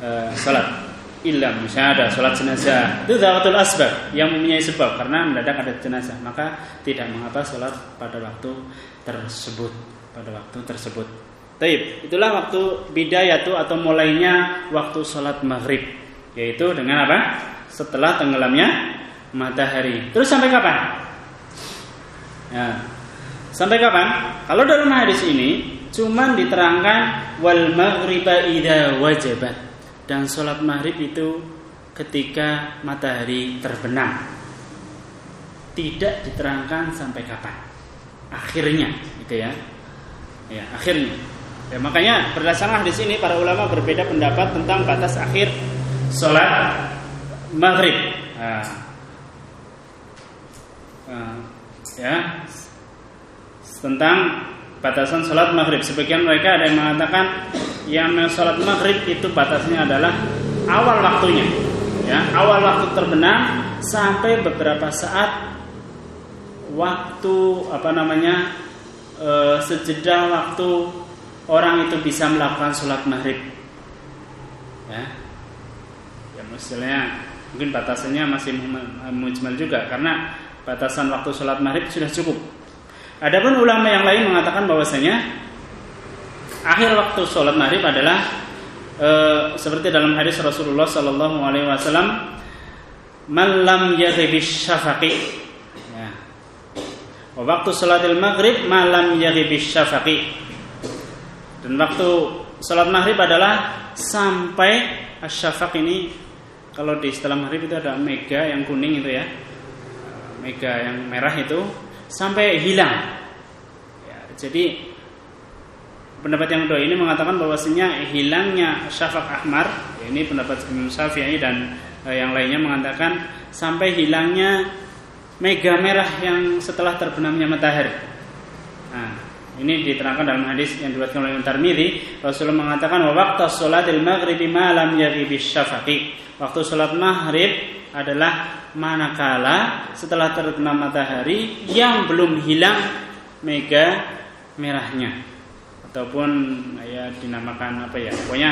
uh, sholat. Ilam misalnya ada sholat jenazah itu zawatul asbab yang mempunyai sebab karena mendadak ada jenazah maka tidak mengapa sholat pada waktu tersebut pada waktu tersebut. Taib itulah waktu bidayatu atau mulainya waktu sholat maghrib yaitu dengan apa? Setelah tenggelamnya matahari. Terus sampai kapan? Ya. Sampai kapan? Kalau dalam hadis ini Cuman diterangkan wal maghriba idza wajabat dan sholat maghrib itu ketika matahari terbenam. Tidak diterangkan sampai kapan. Akhirnya, gitu ya. Ya, akhirnya. Ya, makanya berdasarkan hadis ini para ulama berbeda pendapat tentang batas akhir sholat maghrib. Nah, nah, ya, tentang batasan sholat maghrib. Sebagian mereka ada yang mengatakan yang sholat maghrib itu batasnya adalah awal waktunya, ya awal waktu terbenam sampai beberapa saat waktu apa namanya e, sejeda waktu orang itu bisa melakukan sholat maghrib. Ya, ya misalnya mungkin batasannya masih mujmal juga karena batasan waktu sholat maghrib sudah cukup Adapun ulama yang lain mengatakan bahwasanya akhir waktu sholat maghrib adalah e, seperti dalam hadis Rasulullah Sallallahu Alaihi Wasallam, malam yaghibis syafaqi. Ya. Waktu sholatil maghrib malam yaghibis syafaqi. Dan waktu sholat maghrib adalah sampai syafaq ini kalau di setelah maghrib itu ada mega yang kuning itu ya, mega yang merah itu sampai hilang. Ya, jadi pendapat yang kedua ini mengatakan bahwasanya hilangnya syafaq ahmar, ya, ini pendapat Imam Syafi'i dan eh, yang lainnya mengatakan sampai hilangnya mega merah yang setelah terbenamnya matahari. Nah, ini diterangkan dalam hadis yang diriwayatkan oleh Tirmidzi, Rasulullah mengatakan wa waqtu sholatil maghribi ma lam yaghibi syafaqi. Waktu salat maghrib adalah manakala setelah terbenam matahari yang belum hilang mega merahnya. Ataupun ya dinamakan apa ya? Pokoknya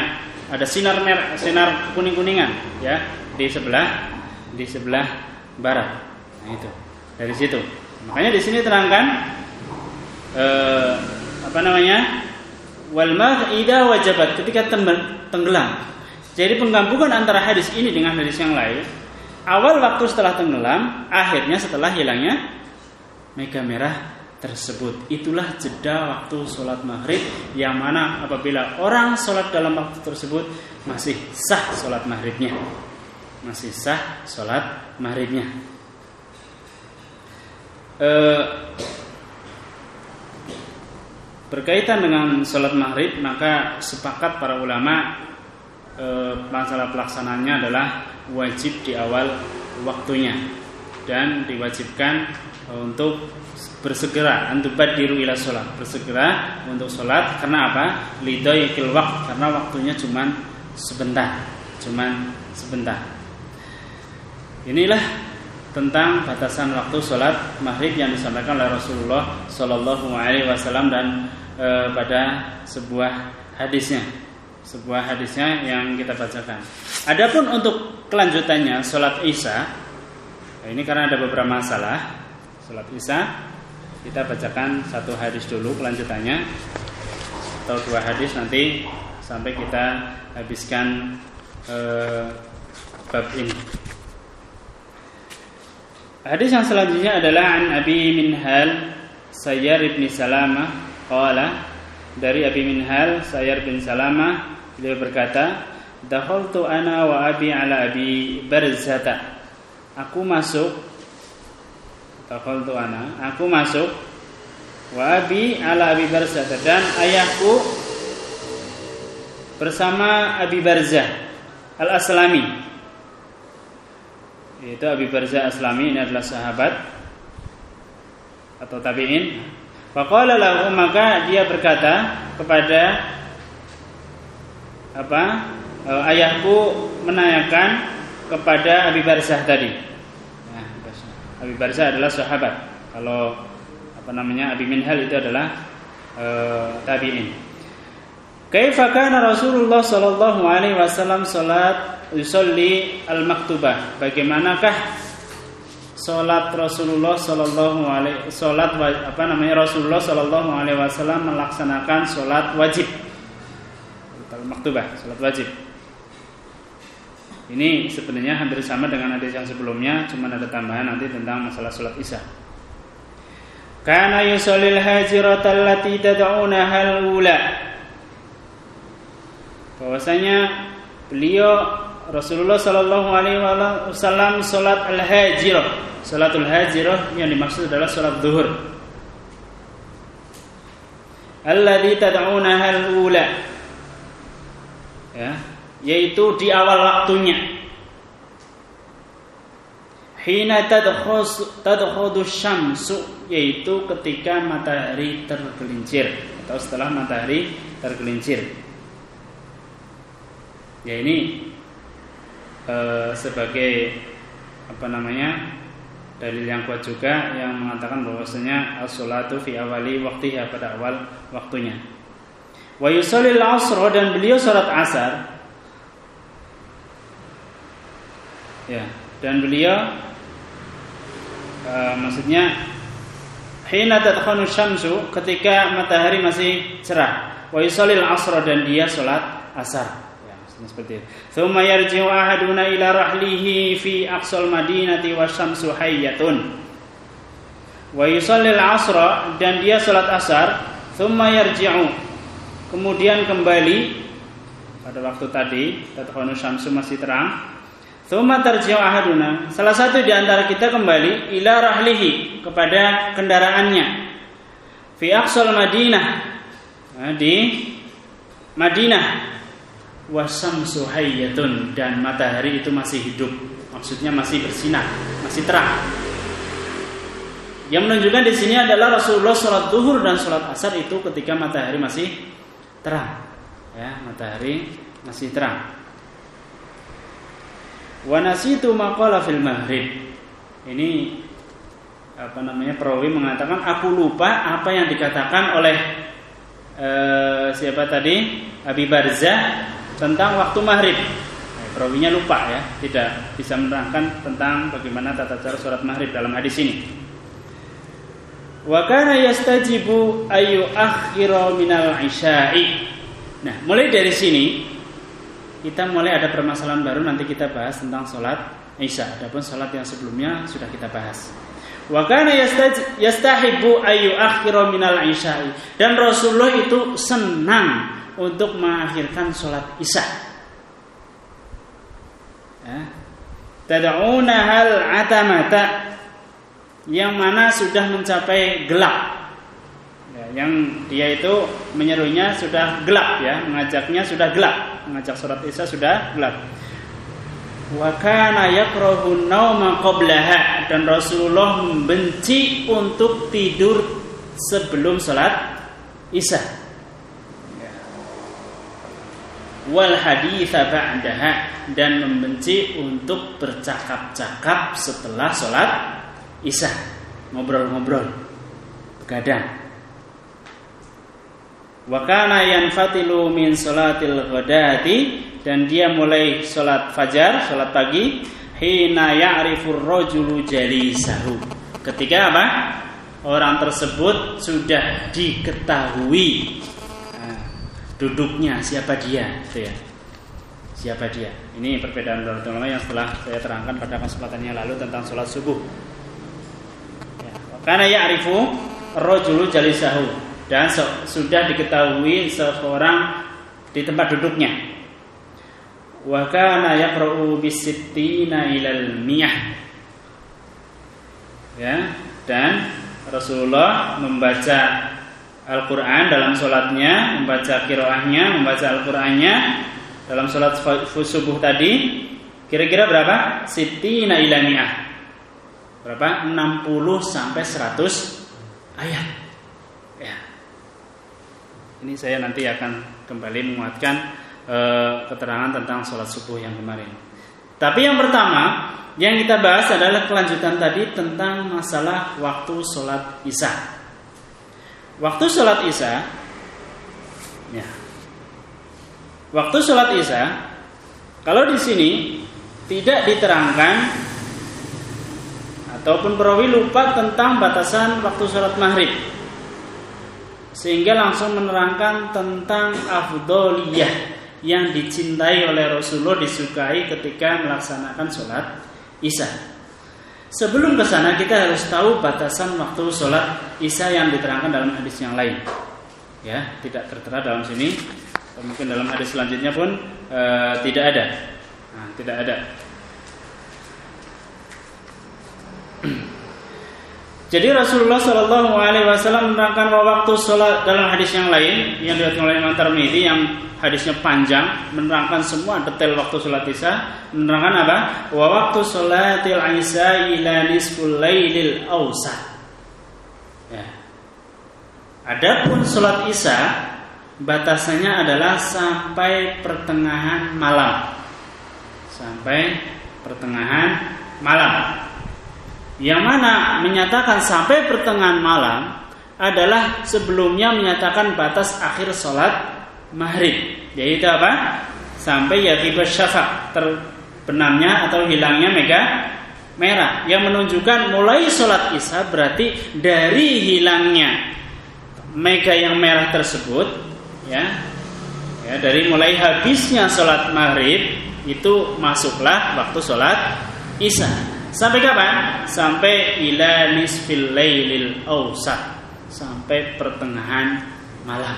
ada sinar merah sinar kuning kuningan ya di sebelah di sebelah barat. Nah itu. Dari situ. Makanya di sini terangkan eh, apa namanya? Wal ida wajabat ketika tenggelam. Jadi penggabungan antara hadis ini dengan hadis yang lain awal waktu setelah tenggelam, akhirnya setelah hilangnya mega merah tersebut. Itulah jeda waktu sholat maghrib yang mana apabila orang sholat dalam waktu tersebut masih sah sholat maghribnya. Masih sah sholat maghribnya. E, berkaitan dengan sholat maghrib maka sepakat para ulama masalah pelaksananya adalah wajib di awal waktunya dan diwajibkan untuk bersegera antubadiru ila sholat. Bersegera untuk sholat karena apa? Lidoikil waqt karena waktunya cuman sebentar cuman sebentar. Inilah tentang batasan waktu sholat maghrib yang disampaikan oleh Rasulullah Shallallahu Alaihi Wasallam dan e, pada sebuah hadisnya, sebuah hadisnya yang kita bacakan. Adapun untuk kelanjutannya sholat isya, nah ini karena ada beberapa masalah sholat isya, kita bacakan satu hadis dulu kelanjutannya atau dua hadis nanti sampai kita habiskan e, bab ini. Hadis yang selanjutnya adalah an Abi Minhal Sayyar bin Salamah qala dari Abi Minhal Sayyar bin Salamah beliau berkata Dakhaltu ana wa abi ala abi Barzata. Aku masuk Dakhaltu ana Aku masuk Wa abi ala abi Barzata. Dan ayahku Bersama Abi Barzah Al-Aslami. Yaitu Abi Barzah Aslami ini adalah sahabat atau tabi'in. Faqala lahu maka dia berkata kepada apa? E, ayahku menanyakan kepada Abi Barzah tadi. Nah, Abi Barzah adalah sahabat. Kalau apa namanya Abi Minhal itu adalah e, tabi'in. Kaifa kana Rasulullah sallallahu alaihi wasallam salat yusolli al-maktubah. Bagaimanakah salat Rasulullah sallallahu alaihi salat apa namanya Rasulullah sallallahu alaihi wasallam melaksanakan salat wajib. Al-maktubah, salat wajib. Ini sebenarnya hampir sama dengan hadis yang sebelumnya, cuma ada tambahan nanti tentang masalah salat Isya. Kana yusallil hajirata allati tad'unaha al-ula. Bahwasanya beliau Rasulullah Shallallahu Alaihi Wasallam sholat al hajirah Sholatul hajirah yang dimaksud adalah sholat duhur. Alladhi tad'unaha al-ula. Ya, yaitu di awal waktunya. Hina tadkhudu syamsu yaitu ketika matahari tergelincir atau setelah matahari tergelincir. Ya ini Eh, sebagai apa namanya dalil yang kuat juga yang mengatakan bahwasanya as-salatu fi awali waktiha pada awal waktunya. Wa yusallil asr dan beliau salat asar. Ya, dan beliau uh, maksudnya hina tadkhanu syamsu ketika matahari masih cerah. Wa yusallil asr dan dia salat asar seperti itu. Thumma yarji'u ahaduna ila rahlihi fi aqsal madinati wasyamsu hayyatun. Wa yusalli al-'asra dan dia salat asar, thumma yarji'u. Kemudian kembali pada waktu tadi, tatkala syamsu masih terang. Thumma tarji'u ahaduna. Salah satu di antara kita kembali ila rahlihi kepada kendaraannya. Fi aqsal Madinah. Nah, di Madinah wasam suhayyatun dan matahari itu masih hidup maksudnya masih bersinar masih terang yang menunjukkan di sini adalah Rasulullah sholat duhur dan sholat asar itu ketika matahari masih terang ya matahari masih terang wanasitu maqala fil maghrib ini apa namanya perawi mengatakan aku lupa apa yang dikatakan oleh eh, siapa tadi Abi Barzah tentang waktu maghrib. Nah, perawinya lupa ya, tidak bisa menerangkan tentang bagaimana tata cara sholat maghrib dalam hadis ini. Wa kana yastajibu ayu akhira minal isya'i. Nah, mulai dari sini kita mulai ada permasalahan baru nanti kita bahas tentang sholat isya. Adapun sholat yang sebelumnya sudah kita bahas. Wa kana yastahibu ayu akhira minal isya'i. Dan Rasulullah itu senang untuk mengakhirkan sholat isya. Ya. Tad'una hal atamata yang mana sudah mencapai gelap. Ya, yang dia itu menyerunya sudah gelap ya, mengajaknya sudah gelap, mengajak sholat isya sudah gelap. Wa kana nauma qablaha dan Rasulullah membenci untuk tidur sebelum sholat isya. wal haditha ba'daha dan membenci untuk bercakap-cakap setelah sholat isya ngobrol-ngobrol begadang Wakana yanfatilu min sholatil ghadati dan dia mulai sholat fajar, sholat pagi hina ya'rifur rajulu jalisahu. Ketika apa? Orang tersebut sudah diketahui nah, duduknya siapa dia, itu ya. Siapa dia? Ini perbedaan ulama yang setelah saya terangkan pada kesempatan yang lalu tentang sholat subuh. Ya. Karena ya'rifu rajulu jalisahu dan sudah diketahui seseorang di tempat duduknya. Wa kana yaqra'u bisittina ilal miyah. Ya, dan Rasulullah membaca Al-Quran dalam sholatnya, membaca kiroahnya, membaca Al-Qurannya dalam sholat subuh tadi, kira-kira berapa? Sitina ilaniyah. Berapa? 60 sampai 100 ayat. Ya. Ini saya nanti akan kembali menguatkan e, keterangan tentang sholat subuh yang kemarin. Tapi yang pertama yang kita bahas adalah kelanjutan tadi tentang masalah waktu sholat isya. Waktu sholat isya, ya. Waktu sholat isya, kalau di sini tidak diterangkan ataupun perawi lupa tentang batasan waktu sholat maghrib sehingga langsung menerangkan tentang afdoliyah yang dicintai oleh Rasulullah disukai ketika melaksanakan sholat isya. Sebelum ke sana kita harus tahu batasan waktu sholat isya yang diterangkan dalam hadis yang lain. Ya, tidak tertera dalam sini. Mungkin dalam hadis selanjutnya pun e, tidak ada. Nah, tidak ada. Jadi Rasulullah Shallallahu Alaihi Wasallam menerangkan waktu sholat dalam hadis yang lain yang diriwayatkan oleh Imam Tirmidzi yang hadisnya panjang menerangkan semua detail waktu sholat isya menerangkan apa? Wa waktu sholatil isya ila nisful lailil. Ya. Adapun sholat isya batasannya adalah sampai pertengahan malam. Sampai pertengahan malam. Yang mana menyatakan sampai pertengahan malam adalah sebelumnya menyatakan batas akhir sholat maghrib. Yaitu apa? Sampai tiba syafaq terbenamnya atau hilangnya mega merah yang menunjukkan mulai sholat isya berarti dari hilangnya mega yang merah tersebut ya ya dari mulai habisnya sholat maghrib itu masuklah waktu sholat isya Sampai kapan? Sampai ila nisfil lailil awsat. Sampai pertengahan malam.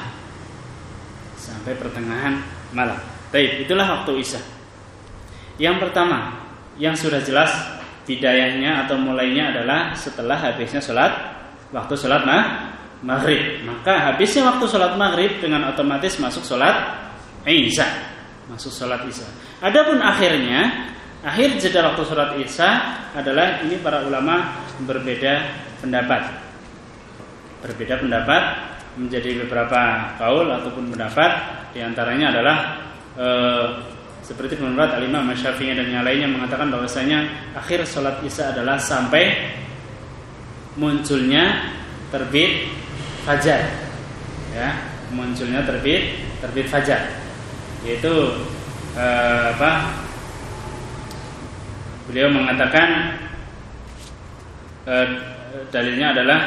Sampai pertengahan malam. Baik, itulah waktu Isya. Yang pertama, yang sudah jelas bidayahnya atau mulainya adalah setelah habisnya sholat waktu sholat ma maghrib. Maka habisnya waktu sholat maghrib dengan otomatis masuk sholat Isya. Masuk sholat Isya. Adapun akhirnya Akhir jeda waktu sholat isya adalah ini para ulama berbeda pendapat. Berbeda pendapat menjadi beberapa kaul ataupun pendapat. Di antaranya adalah e, seperti pendapat alimah Syafi'i dan yang lainnya mengatakan bahwasanya akhir sholat isya adalah sampai munculnya terbit fajar. Ya munculnya terbit terbit fajar. Yaitu e, apa Beliau mengatakan e, dalilnya adalah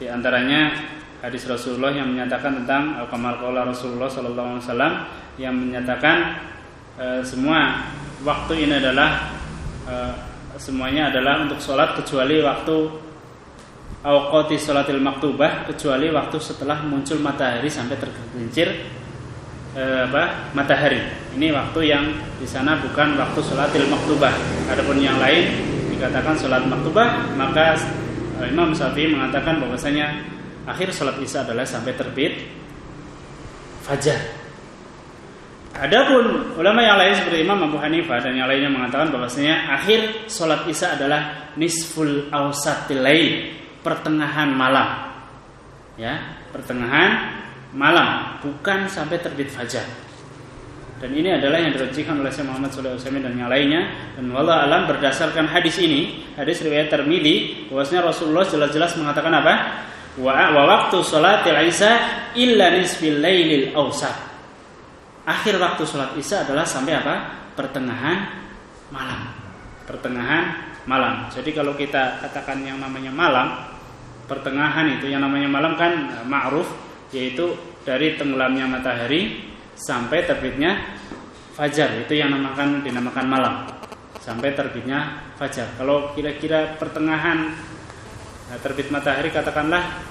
di antaranya hadis Rasulullah yang menyatakan tentang kamal qala Rasulullah sallallahu alaihi wasallam yang menyatakan e, semua waktu ini adalah e, semuanya adalah untuk sholat kecuali waktu awqati sholatil maktubah kecuali waktu setelah muncul matahari sampai tergelincir eh, apa matahari. Ini waktu yang di sana bukan waktu sholatil maktubah. Adapun yang lain dikatakan sholat maktubah, maka eh, Imam Syafi'i mengatakan bahwasanya akhir sholat isya adalah sampai terbit fajar. Adapun ulama yang lain seperti Imam Abu Hanifah dan yang lainnya mengatakan bahwasanya akhir sholat isya adalah nisful awsatil pertengahan malam. Ya, pertengahan malam, bukan sampai terbit fajar. dan ini adalah yang dirujukkan oleh Syekh Muhammad Shalih Utsaimin dan yang lainnya. Dan wallah alam berdasarkan hadis ini hadis riwayat Tirmidzi bahwasanya Rasulullah jelas-jelas mengatakan apa? Wa, wa waktu salatil isya illa nisfil lailil awsat. Akhir waktu salat isya adalah sampai apa? Pertengahan malam. Pertengahan malam. Jadi kalau kita katakan yang namanya malam pertengahan itu yang namanya malam kan ma'ruf yaitu dari tenggelamnya matahari sampai terbitnya fajar. Itu yang namakan dinamakan malam. Sampai terbitnya fajar. Kalau kira-kira pertengahan nah, terbit matahari katakanlah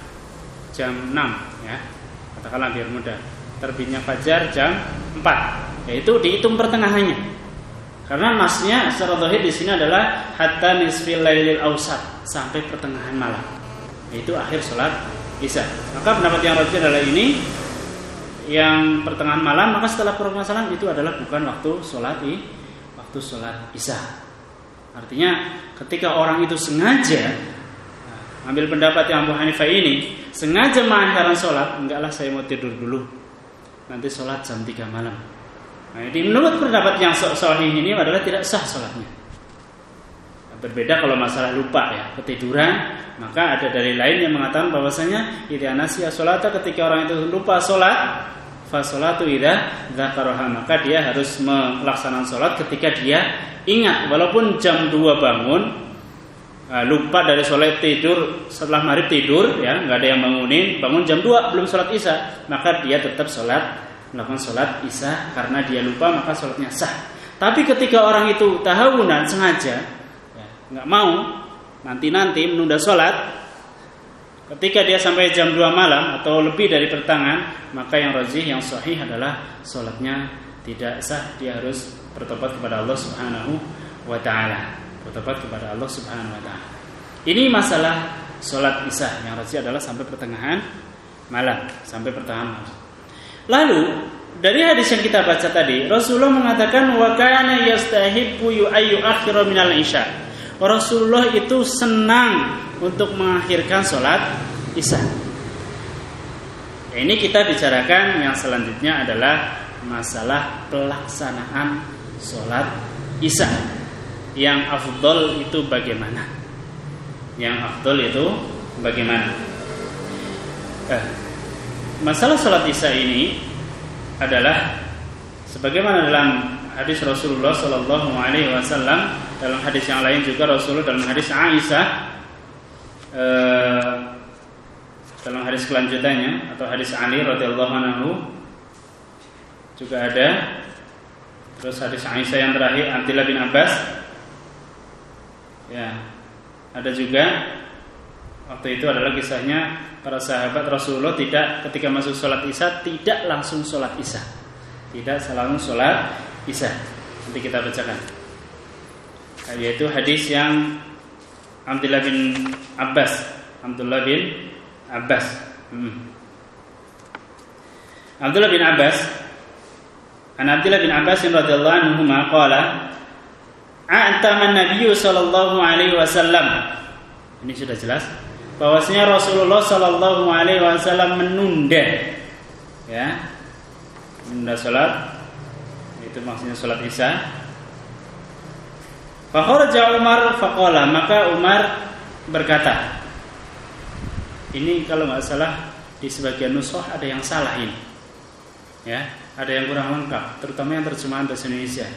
jam 6 ya. Katakanlah biar mudah. Terbitnya fajar jam 4 yaitu dihitung pertengahannya. Karena masnya secara zahir di sini adalah hatta nisfil lailil ausat sampai pertengahan malam. Yaitu akhir sholat isya maka pendapat yang rajin adalah ini. Yang pertengahan malam maka setelah permasalahan itu adalah bukan waktu sholat i, waktu sholat isya. Artinya ketika orang itu sengaja nah, ambil pendapat yang Abu Hanifah ini sengaja mengakhiran sholat enggaklah saya mau tidur dulu. Nanti sholat jam 3 malam. Nah, jadi menurut pendapat yang sahih ini adalah tidak sah sholatnya berbeda kalau masalah lupa ya ketiduran maka ada dari lain yang mengatakan bahwasanya idza nasiya sholata ketika orang itu lupa sholat fasolatu idza dzakaraha maka dia harus melaksanakan sholat ketika dia ingat. Walaupun jam 2 bangun uh, lupa dari sholat tidur setelah maghrib tidur ya nggak ada yang bangunin bangun jam 2 belum sholat isya maka dia tetap sholat melakukan sholat isya. Karena dia lupa maka sholatnya sah. Tapi ketika orang itu tahunan sengaja nggak mau nanti nanti menunda sholat Ketika dia sampai jam 2 malam atau lebih dari pertengahan, maka yang rajih yang sahih adalah sholatnya tidak sah. Dia harus bertobat kepada Allah Subhanahu wa taala. Bertobat kepada Allah Subhanahu wa taala. Ini masalah sholat isya yang rajih adalah sampai pertengahan malam, sampai pertengahan malam. Lalu dari hadis yang kita baca tadi, Rasulullah mengatakan wa kana yastahibbu yu'ayyu akhiru minal isya. Rasulullah itu senang untuk mengakhirkan sholat isya. ini kita bicarakan yang selanjutnya adalah masalah pelaksanaan sholat isya. Yang afdol itu bagaimana? Yang afdol itu bagaimana? Eh, masalah sholat isya ini adalah sebagaimana dalam hadis Rasulullah Shallallahu Alaihi Wasallam dalam hadis yang lain juga Rasulullah dalam hadis Aisyah Eh, dalam hadis kelanjutannya atau hadis Ali radhiyallahu anhu juga ada. Terus hadis Aisyah yang terakhir Abdullah bin Abbas. Ya ada juga. Waktu itu adalah kisahnya para sahabat Rasulullah tidak ketika masuk sholat isya tidak langsung sholat isya. Tidak langsung sholat isya. Nanti kita bacakan yaitu hadis yang Abdullah bin Abbas. Abdullah bin Abbas. Hmm. Abdullah bin Abbas. An Abdullah bin Abbas radhiyallahu anhu qala A'tama Nabi sallallahu alaihi wasallam. Ini sudah jelas. Bahwasanya Rasulullah sallallahu alaihi wasallam menunda ya. Menunda salat itu maksudnya salat Isya Fakharaja Umar faqala. Maka Umar berkata ini kalau nggak salah di sebagian nusrah ada yang salah ini. Ya ada yang kurang lengkap terutama yang terjemahan bahasa Indonesia.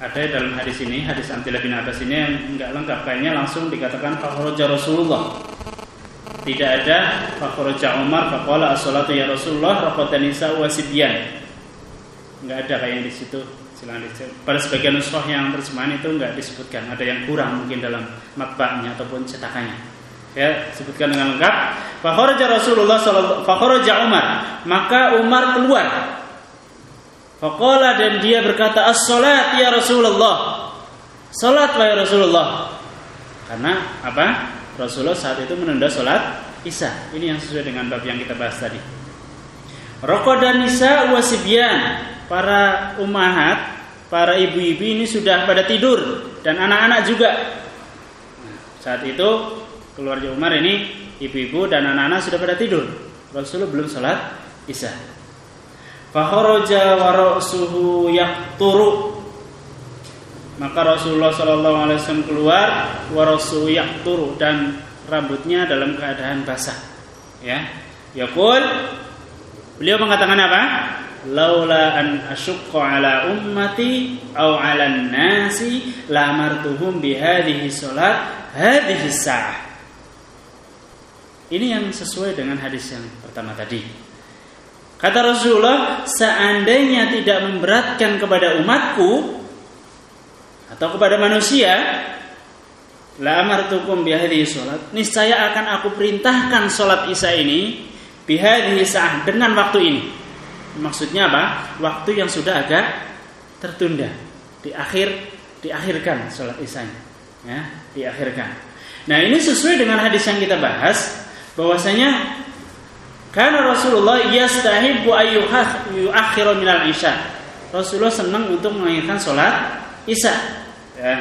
Ada dalam hadis ini hadis Antilah bin Abbas ini yang nggak lengkap. Kayaknya langsung dikatakan fakharaja Rasulullah. Tidak ada fakharaja Umar faqala as-salatu ya Rasulullah raqatan nisa nggak ada kayak di situ silakan dicek. Pada sebagian nusroh yang terjemahan itu nggak disebutkan, ada yang kurang mungkin dalam matbahnya ataupun cetakannya. Ya, sebutkan dengan lengkap. Fakharaja Rasulullah fakharaja Umar, maka Umar keluar. Faqala dan dia berkata, "As-salat ya Rasulullah." Salat wahai Rasulullah. Karena apa? Rasulullah saat itu menunda salat Isya. Ini yang sesuai dengan bab yang kita bahas tadi. Rokok dan nisa para umahat, para ibu-ibu ini sudah pada tidur dan anak-anak juga. Saat itu keluarga Umar ini ibu-ibu dan anak-anak sudah pada tidur. Rasulullah belum sholat isya. Fakharaja wa ra'suhu yaqturu. Maka Rasulullah sallallahu alaihi wasallam keluar wa ra'suhu yaqturu dan rambutnya dalam keadaan basah. Ya. Yaqul Beliau mengatakan apa? Laula an asyqa ala ummati au ala nasi lamartuhum bihadhihi salat hadhihi sa'ah. Ini yang sesuai dengan hadis yang pertama tadi. Kata Rasulullah, seandainya tidak memberatkan kepada umatku atau kepada manusia, la amartukum bihadhihi salat, niscaya akan aku perintahkan salat Isya ini bihadhihi sa'ah dengan waktu ini. Maksudnya apa? Waktu yang sudah agak tertunda, di akhir diakhirkan sholat isya ya, diakhirkan. Nah, ini sesuai dengan hadis yang kita bahas bahwasanya karena Rasulullah yastahibu ayyuhah yuakhiru minal isya. Rasulullah senang untuk mengakhirkan sholat isya. Ya.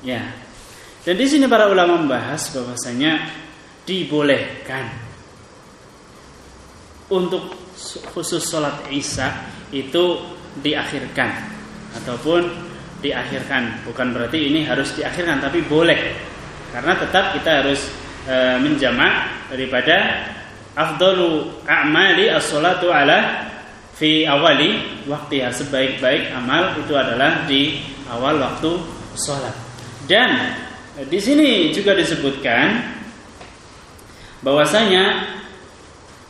Ya. Dan di sini para ulama membahas bahwasanya dibolehkan untuk khusus sholat isya itu diakhirkan. Ataupun diakhirkan. Bukan berarti ini harus diakhirkan tapi boleh. Karena tetap kita harus e, menjamak daripada afdalu a'mali as-salatu ala fi awali waktu ya sebaik-baik amal itu adalah di awal waktu sholat. Dan di sini juga disebutkan bahwasanya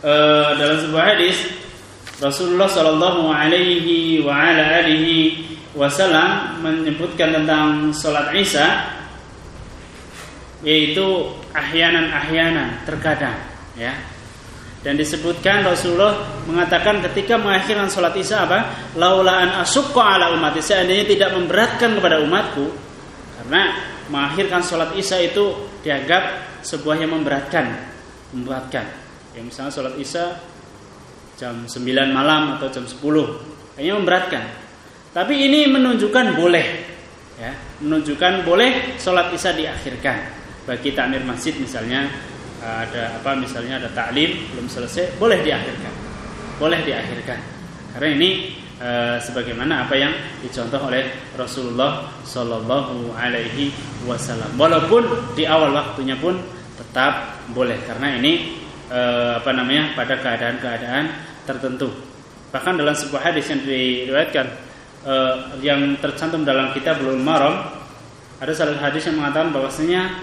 e, dalam sebuah hadis Rasulullah Shallallahu Alaihi wa ala alihi Wasallam menyebutkan tentang sholat Isya yaitu ahyanan-ahyanan terkadang ya dan disebutkan Rasulullah mengatakan ketika mengakhirkan sholat isya apa laulaan asukko ala umat seandainya tidak memberatkan kepada umatku karena mengakhirkan sholat isya itu dianggap sebuah yang memberatkan membuatkan. Ya misalnya sholat isya jam 9 malam atau jam 10 kayaknya memberatkan. Tapi ini menunjukkan boleh ya, menunjukkan boleh sholat isya diakhirkan. Bagi takmir masjid misalnya ada apa misalnya ada taklim belum selesai boleh diakhirkan. Boleh diakhirkan. Karena ini e, sebagaimana apa yang dicontoh oleh Rasulullah Shallallahu alaihi wasallam. Walaupun di awal waktunya pun tetap boleh karena ini e, apa namanya pada keadaan-keadaan tertentu. Bahkan dalam sebuah hadis yang diriwayatkan e, yang tercantum dalam kitab belum Maram ada salah hadis yang mengatakan bahwasanya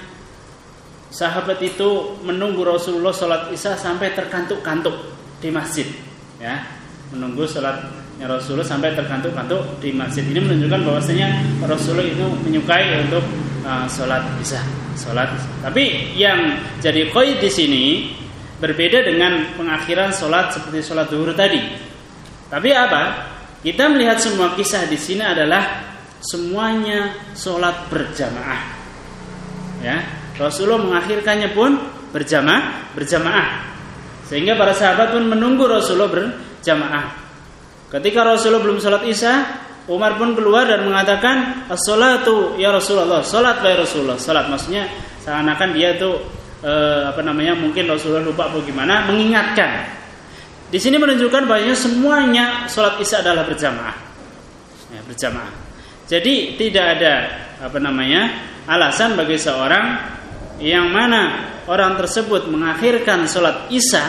sahabat itu menunggu Rasulullah sholat isya sampai terkantuk-kantuk di masjid ya menunggu sholatnya Rasulullah sampai terkantuk-kantuk di masjid ini menunjukkan bahwasanya Rasulullah itu menyukai untuk uh, sholat isya sholat. Tapi yang jadi koi di sini berbeda dengan pengakhiran sholat seperti sholat duhur tadi. Tapi apa? Kita melihat semua kisah di sini adalah semuanya sholat berjamaah. Ya, Rasulullah mengakhirkannya pun berjamaah, berjamaah. Sehingga para sahabat pun menunggu Rasulullah berjamaah. Ketika Rasulullah belum sholat isya, Umar pun keluar dan mengatakan as-salatu ya Rasulullah, salat ya Rasulullah. Salat maksudnya seakan-akan dia tuh e, apa namanya mungkin Rasulullah lupa apa gimana mengingatkan. Di sini menunjukkan bahwa semuanya salat Isya adalah berjamaah. Ya, berjamaah. Jadi tidak ada apa namanya alasan bagi seorang yang mana orang tersebut mengakhirkan salat Isya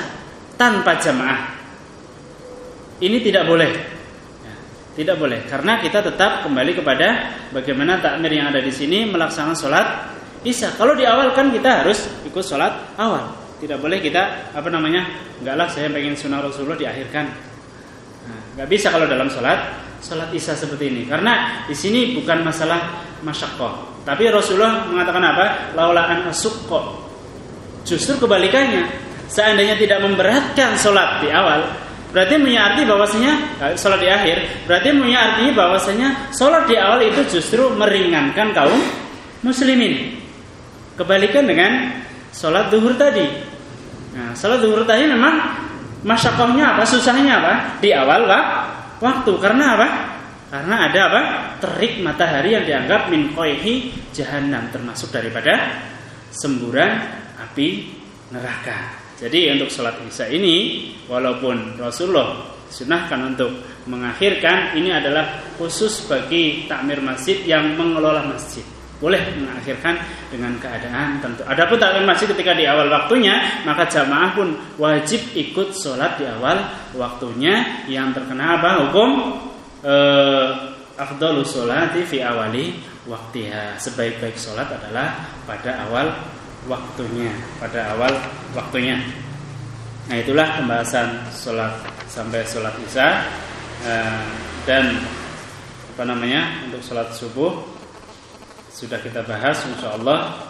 tanpa jamaah. Ini tidak boleh. Tidak boleh karena kita tetap kembali kepada bagaimana takmir yang ada di sini melaksanakan sholat isya. Kalau di awal kan kita harus ikut sholat awal. Tidak boleh kita apa namanya enggak lah saya pengen sunnah Rasulullah diakhirkan. Nah, bisa kalau dalam sholat sholat isya seperti ini karena di sini bukan masalah masyakoh. Tapi Rasulullah mengatakan apa? Laulaan asukko. Justru kebalikannya. Seandainya tidak memberatkan sholat di awal, Berarti punya arti bahwasanya eh, sholat di akhir. Berarti punya artinya bahwasanya sholat di awal itu justru meringankan kaum muslimin. Kebalikan dengan sholat duhur tadi. Nah, sholat duhur tadi memang masyakohnya apa, susahnya apa di awal pak waktu. Karena apa? Karena ada apa? Terik matahari yang dianggap min jahanam termasuk daripada semburan api neraka. Jadi untuk sholat isya ini walaupun Rasulullah sunahkan untuk mengakhirkan ini adalah khusus bagi takmir masjid yang mengelola masjid. Boleh mengakhirkan dengan keadaan tentu. Adapun masjid ketika di awal waktunya, maka jamaah pun wajib ikut sholat di awal waktunya yang terkena apa hukum eh, afdalu sholati fi awali waktiha. Sebaik-baik sholat adalah pada awal waktunya pada awal waktunya. Nah itulah pembahasan sholat sampai sholat isya eh, dan apa namanya untuk sholat subuh sudah kita bahas insya Allah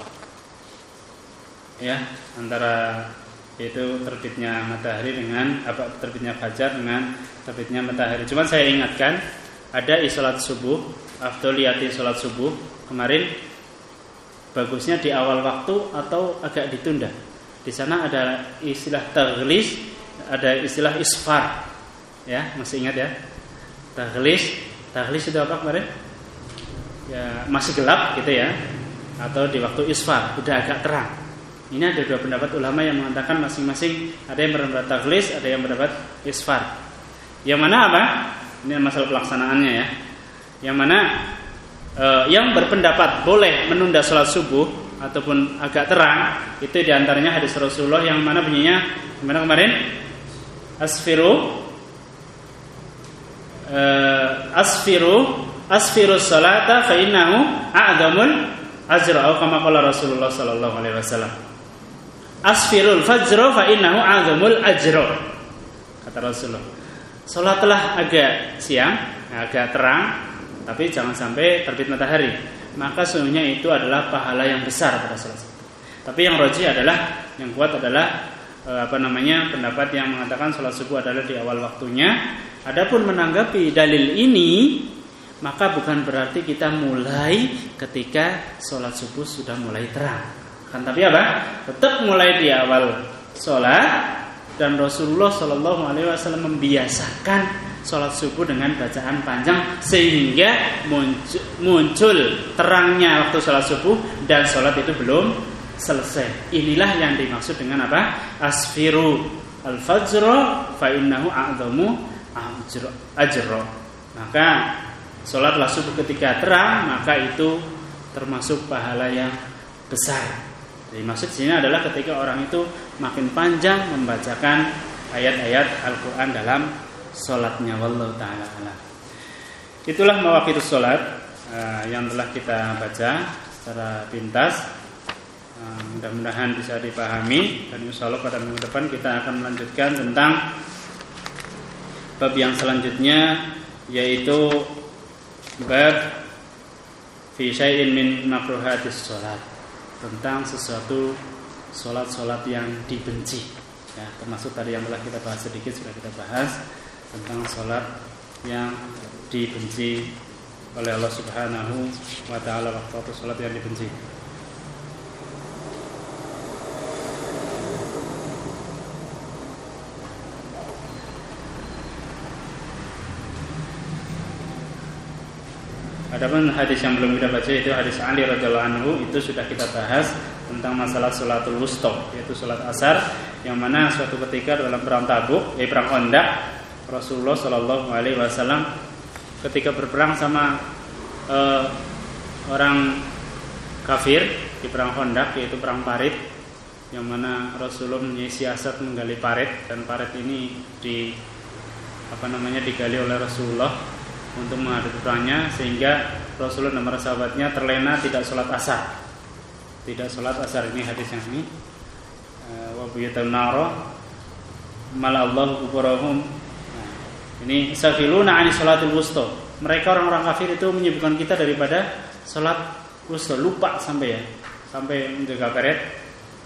ya antara itu terbitnya matahari dengan apa terbitnya fajar dengan terbitnya matahari. Cuman saya ingatkan ada isolat subuh, afdoliyati sholat subuh kemarin bagusnya di awal waktu atau agak ditunda. Di sana ada istilah taghlis, ada istilah isfar. Ya, masih ingat ya? Taghlis, taghlis itu apa kemarin? Ya, masih gelap gitu ya. Atau di waktu isfar, udah agak terang. Ini ada dua pendapat ulama yang mengatakan masing-masing ada yang berpendapat taghlis, ada yang berpendapat isfar. Yang mana apa? Ini masalah pelaksanaannya ya. Yang mana uh, yang berpendapat boleh menunda sholat subuh ataupun agak terang itu di antaranya hadis Rasulullah yang mana bunyinya gimana kemarin asfiru uh, asfiru asfiru salata fa innahu a'damul ajra atau kama qala Rasulullah sallallahu alaihi wasallam asfirul fajr fa innahu a'damul ajra kata Rasulullah salatlah agak siang agak terang tapi jangan sampai terbit matahari. Maka sesungguhnya itu adalah pahala yang besar pada salat. Tapi yang roji adalah yang kuat adalah e, apa namanya pendapat yang mengatakan sholat subuh adalah di awal waktunya. Adapun menanggapi dalil ini maka bukan berarti kita mulai ketika sholat subuh sudah mulai terang. Kan tapi apa? Tetap mulai di awal sholat dan Rasulullah Shallallahu Alaihi Wasallam membiasakan sholat subuh dengan bacaan panjang sehingga muncul, muncul terangnya waktu sholat subuh dan sholat itu belum selesai. Inilah yang dimaksud dengan apa? Asfiru al-fajro fa innahu a'zamu ajro. Maka sholatlah subuh ketika terang maka itu termasuk pahala yang besar. Jadi maksud sini adalah ketika orang itu makin panjang membacakan ayat-ayat Al-Quran dalam sholatnya wallahu taala ala. Itulah mawaqitus sholat uh, yang telah kita baca secara pintas. Uh, mudah-mudahan bisa dipahami dan insya Allah pada minggu depan kita akan melanjutkan tentang bab yang selanjutnya yaitu bab fi syai'in min makruhatis sholat tentang sesuatu sholat-sholat yang dibenci ya termasuk tadi yang telah kita bahas sedikit sudah kita bahas tentang sholat yang dibenci oleh Allah Subhanahu wa taala waktu sholat yang dibenci. Adapun hadis yang belum kita baca itu hadis Ali radhiyallahu anhu itu sudah kita bahas tentang masalah sholatul wusta yaitu sholat asar yang mana suatu ketika dalam perang Tabuk, eh perang Ondak Rasulullah Shallallahu Alaihi Wasallam ketika berperang sama uh, orang kafir di perang Hondak yaitu perang Parit yang mana Rasulullah punya siasat menggali parit dan parit ini di apa namanya digali oleh Rasulullah untuk menghadapi perangnya sehingga Rasulullah dan para sahabatnya terlena tidak sholat asar tidak sholat asar ini hadis yang ini eh, wa buyutan naro malallahu kuburahum ini safiluna ani salatul wusta. Mereka orang-orang kafir itu menyibukkan kita daripada salat wusta. Lupa sampai ya. Sampai menjaga paret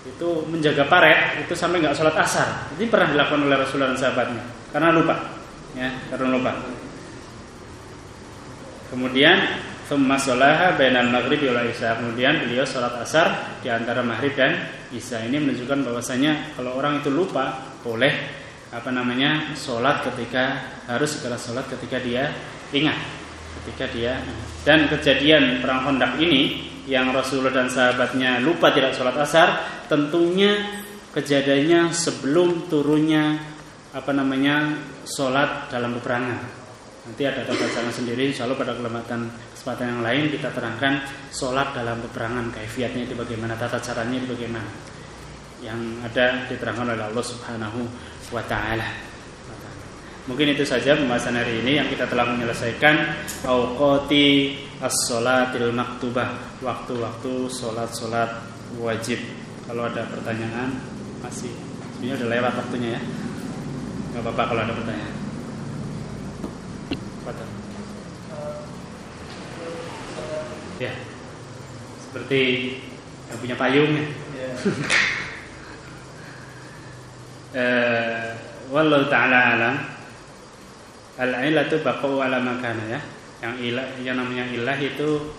itu menjaga paret itu sampai nggak sholat asar. Ini pernah dilakukan oleh Rasulullah dan sahabatnya karena lupa, ya karena lupa. Kemudian Thumma sholaha bainal maghrib wal isya. Kemudian beliau sholat asar di antara maghrib dan isya. Ini menunjukkan bahwasanya kalau orang itu lupa boleh apa namanya sholat ketika harus segala sholat ketika dia ingat ketika dia dan kejadian perang Hondak ini yang Rasulullah dan sahabatnya lupa tidak sholat asar tentunya kejadiannya sebelum turunnya apa namanya sholat dalam peperangan. Nanti ada tata cara sendiri, insya Allah pada kesempatan kesempatan yang lain kita terangkan sholat dalam peperangan, kaifiatnya itu bagaimana, tata caranya itu bagaimana. Yang ada diterangkan oleh Allah Subhanahu wa taala. Mungkin itu saja pembahasan hari ini yang kita telah menyelesaikan auqati as-sholatil maktubah, waktu-waktu salat-salat wajib. Kalau ada pertanyaan masih sebenarnya udah lewat waktunya ya. Gak apa-apa kalau ada pertanyaan. Apa Ya. Seperti yang punya payung ya. Yeah. uh, wallahu taala alam. Al-ilatu baqau ala makana ya. Yang ilah yang namanya ilah itu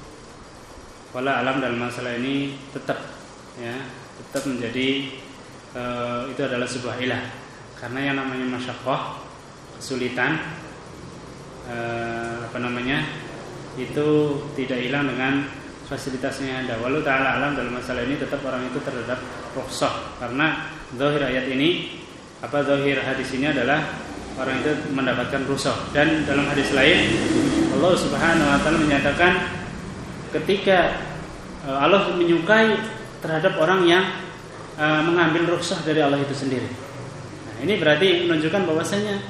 wala alam dalam masalah ini tetap ya, tetap menjadi uh, itu adalah sebuah ilah karena yang namanya masyakoh kesulitan eh, apa namanya itu tidak hilang dengan fasilitasnya yang ada walau ta'ala alam dalam masalah ini tetap orang itu terhadap rukhsah. Karena zahir ayat ini apa zahir hadis ini adalah orang itu mendapatkan rukhsah. Dan dalam hadis lain Allah Subhanahu wa taala menyatakan ketika eh, Allah menyukai terhadap orang yang eh, mengambil rukhsah dari Allah itu sendiri. Ini berarti menunjukkan bahwasanya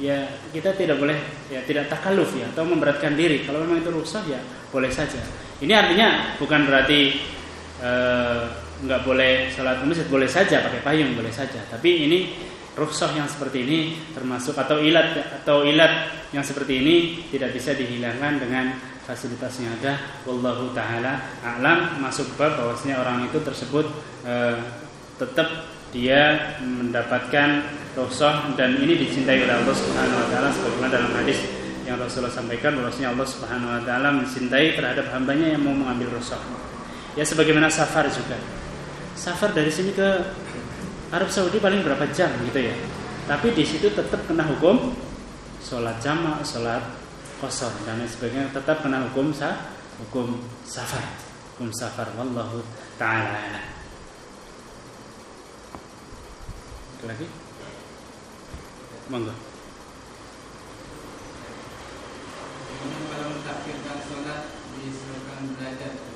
ya kita tidak boleh ya tidak takaluf ya atau memberatkan diri. Kalau memang itu rusak ya boleh saja. Ini artinya bukan berarti eh, nggak uh, boleh sholat masjid boleh saja pakai payung boleh saja. Tapi ini rukhsah yang seperti ini termasuk atau ilat atau ilat yang seperti ini tidak bisa dihilangkan dengan fasilitas yang ada. Wallahu taala alam masuk bab bahwasanya orang itu tersebut uh, tetap dia mendapatkan rukhsah dan ini dicintai oleh Allah Subhanahu wa taala sebagaimana dalam hadis yang Rasulullah sampaikan bahwasanya Allah Subhanahu wa taala mencintai terhadap hambanya yang mau mengambil rukhsah. Ya sebagaimana safar juga. Safar dari sini ke Arab Saudi paling berapa jam gitu ya. Tapi di situ tetap kena hukum sholat jamak, sholat kosong dan lain sebagainya tetap kena hukum sah, hukum safar, hukum safar. Wallahu taala. Lagi. Monggo.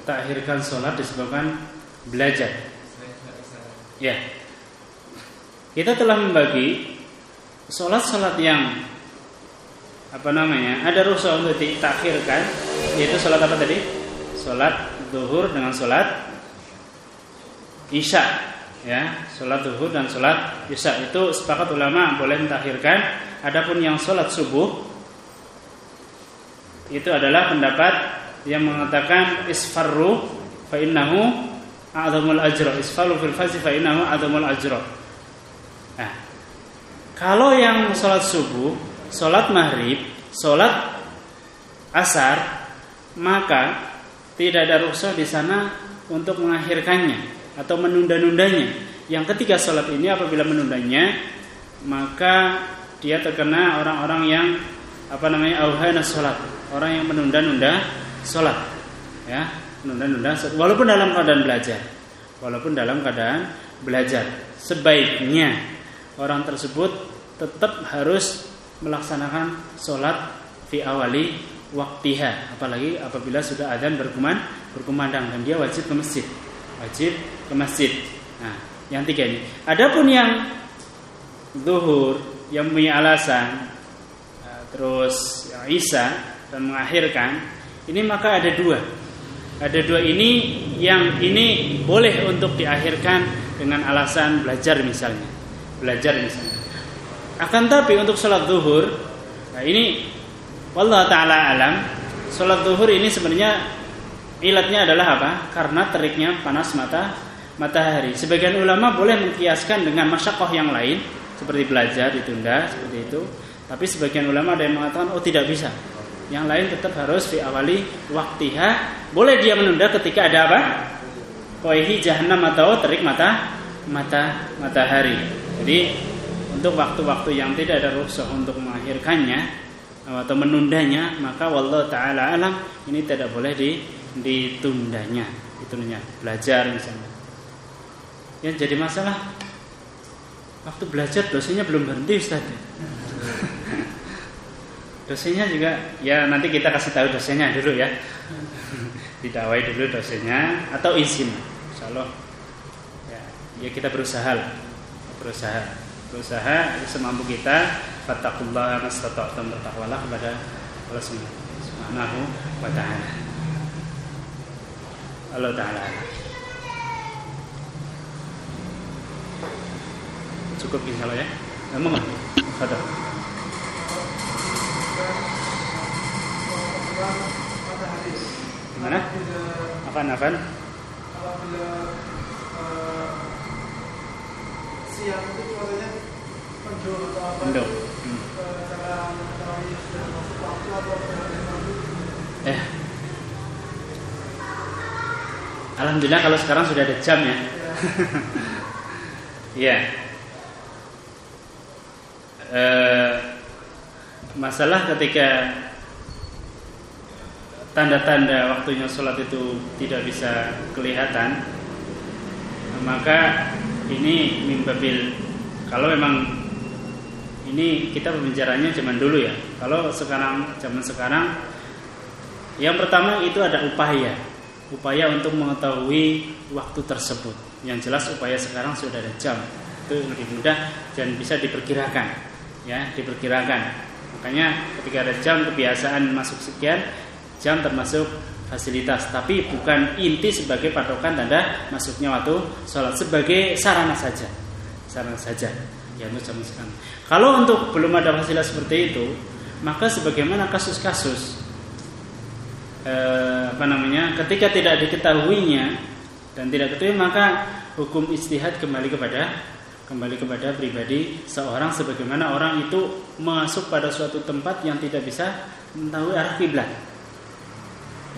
Takhirkan sholat disebabkan belajar. Ya. Kita telah membagi sholat-sholat yang apa namanya ada rusak untuk ditakhirkan yaitu sholat apa tadi? Sholat duhur dengan sholat isya ya sholat zuhur dan sholat isya. Itu sepakat ulama boleh mentakhirkan adapun yang sholat subuh itu adalah pendapat yang mengatakan isfarru fa innahu a'zamul ajra. Isfarru fil fajr fa innahu a'zamul ajra. Nah kalau yang sholat subuh sholat maghrib sholat asar maka tidak ada rukhsah di sana untuk mengakhirkannya atau menunda-nundanya. Yang ketiga sholat ini apabila menundanya maka dia terkena orang-orang yang apa namanya auhana sholat, orang yang menunda-nunda sholat, ya menunda-nunda walaupun dalam keadaan belajar, walaupun dalam keadaan belajar. Sebaiknya orang tersebut tetap harus melaksanakan sholat fi awali waktiha. Apalagi apabila sudah adzan berkumandang berkumandang dan dia wajib ke masjid wajib ke masjid. Nah, yang tiga ini. Adapun yang zuhur yang punya alasan eh, terus Isa dan mengakhirkan ini maka ada dua. Ada dua ini yang ini boleh untuk diakhirkan dengan alasan belajar misalnya. Belajar misalnya. Akan tapi untuk sholat zuhur, nah ini wallah taala alam, sholat zuhur ini sebenarnya Ilatnya adalah apa? Karena teriknya panas mata matahari. Sebagian ulama boleh mengkiaskan dengan masyakoh yang lain seperti belajar ditunda seperti itu. Tapi sebagian ulama ada yang mengatakan oh tidak bisa. Yang lain tetap harus fi awali waktiha. Boleh dia menunda ketika ada apa? Koihi jahannam atau terik mata mata matahari. Jadi untuk waktu-waktu yang tidak ada rusuh untuk mengakhirkannya atau menundanya maka wallahu taala alam ini tidak boleh di ditundanya ditundanya belajar misalnya yang jadi masalah waktu belajar dosennya belum berhenti Ustaz. dosennya juga ya nanti kita kasih tahu dosennya dulu ya. Didawai dulu dosennya atau izin. Insyaallah ya, ya kita berusaha lah. Berusaha. Berusaha semampu kita fattaqullaha mastata'tum bertakwalah kepada Allah Subhanahu wa taala. Allah taala. Cukup insyaallah ya. Emang Fadal. Gimana? Afan, afan. siang itu apa? Hmm. Eh. Alhamdulillah kalau sekarang sudah ada jam ya. Iya. eh, masalah ketika tanda-tanda waktunya sholat itu tidak bisa kelihatan, maka ini mimbabil kalau memang ini kita pembicaranya zaman dulu ya. Kalau sekarang zaman sekarang yang pertama itu ada upaya, upaya untuk mengetahui waktu tersebut. Yang jelas upaya sekarang sudah ada jam. Itu lebih mudah dan bisa diperkirakan. Ya, diperkirakan. Makanya ketika ada jam kebiasaan masuk sekian, jam termasuk fasilitas, tapi bukan inti sebagai patokan tanda masuknya waktu sholat sebagai sarana saja, sarana saja. Ya untuk jam. Kalau untuk belum ada fasilitas seperti itu, maka sebagaimana kasus-kasus eh, apa namanya, ketika tidak diketahuinya dan tidak ketahui maka hukum istihad kembali kepada kembali kepada pribadi seorang sebagaimana orang itu masuk pada suatu tempat yang tidak bisa mengetahui arah kiblat.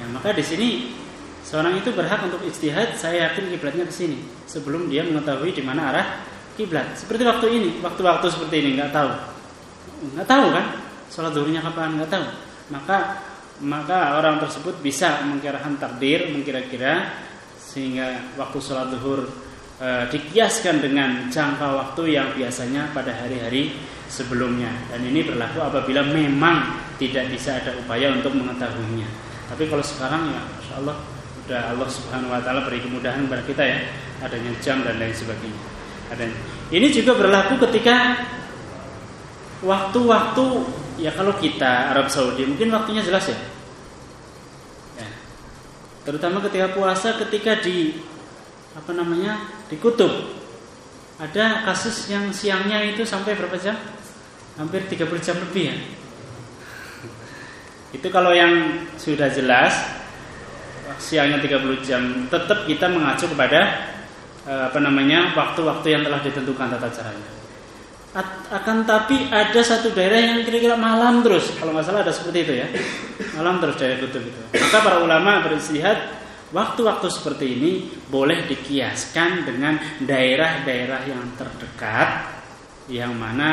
Ya, maka di sini seorang itu berhak untuk istihad, saya yakin kiblatnya ke sini sebelum dia mengetahui di mana arah kiblat. Seperti waktu ini, waktu-waktu seperti ini nggak tahu. Nggak tahu kan? Sholat zuhurnya kapan nggak tahu. Maka maka orang tersebut bisa mengkirakan takdir, mengkira-kira sehingga waktu sholat zuhur e, dikiaskan dengan jangka waktu yang biasanya pada hari-hari sebelumnya. Dan ini berlaku apabila memang tidak bisa ada upaya untuk mengetahuinya. Tapi kalau sekarang ya Masya Allah sudah Allah Subhanahu Wa Taala beri kemudahan kepada kita ya adanya jam dan lain sebagainya. Adanya. Ini juga berlaku ketika waktu-waktu ya kalau kita Arab Saudi mungkin waktunya jelas ya Terutama ketika puasa ketika di apa namanya? di kutub. Ada kasus yang siangnya itu sampai berapa jam? Hampir 30 jam lebih ya. Itu kalau yang sudah jelas siangnya 30 jam, tetap kita mengacu kepada eh, apa namanya? waktu-waktu yang telah ditentukan tata caranya. Akan tapi ada satu daerah yang kira-kira malam terus. Kalau nggak salah ada seperti itu ya. Malam terus daerah kutub itu. Maka para ulama beristihad Waktu-waktu seperti ini boleh dikiaskan dengan daerah-daerah yang terdekat Yang mana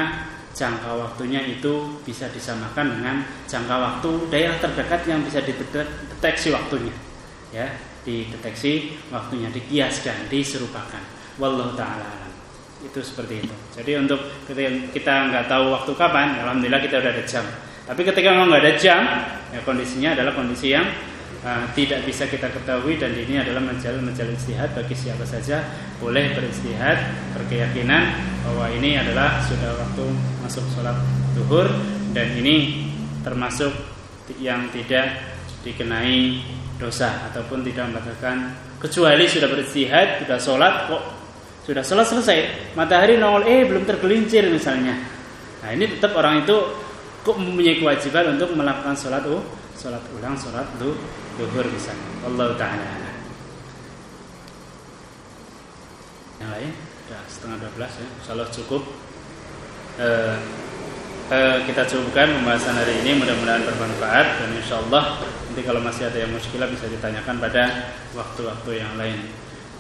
jangka waktunya itu bisa disamakan dengan jangka waktu daerah terdekat yang bisa dideteksi waktunya. Ya dideteksi waktunya dikiaskan diserupakan. Wallahu taala itu seperti itu. Jadi untuk ketika kita nggak tahu waktu kapan, alhamdulillah kita udah ada jam. Tapi ketika memang nggak ada jam, ya kondisinya adalah kondisi yang uh, tidak bisa kita ketahui dan ini adalah menjalin-menjalin istihad bagi siapa saja boleh beristihad berkeyakinan bahwa ini adalah sudah waktu masuk sholat duhur dan ini termasuk yang tidak dikenai dosa ataupun tidak membatalkan kecuali sudah beristihad sudah sholat kok sudah selesai, matahari nongol eh belum tergelincir misalnya. Nah ini tetap orang itu kok mempunyai kewajiban untuk melakukan sholat uh, sholat ulang sholat du, duhur misalnya. Allah taala yang lain? Sudah setengah dua belas ya. Insyaallah cukup. Uh, uh, kita cukupkan pembahasan hari ini. Mudah-mudahan bermanfaat. Dan insya Allah nanti kalau masih ada yang muskilah bisa ditanyakan pada waktu-waktu yang lain.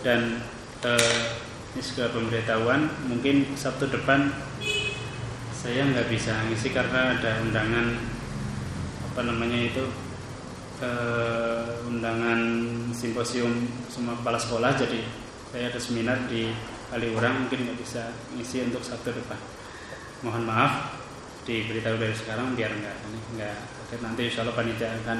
Dan uh, ini sebuah pemberitahuan mungkin Sabtu depan saya nggak bisa ngisi karena ada undangan apa namanya itu eh, undangan simposium semua kepala sekolah. Jadi saya ada seminar di kali orang mungkin nggak bisa ngisi untuk satu depan. Mohon maaf diberitahu dari sekarang biar nggak ini nggak nanti insya Allah panitia akan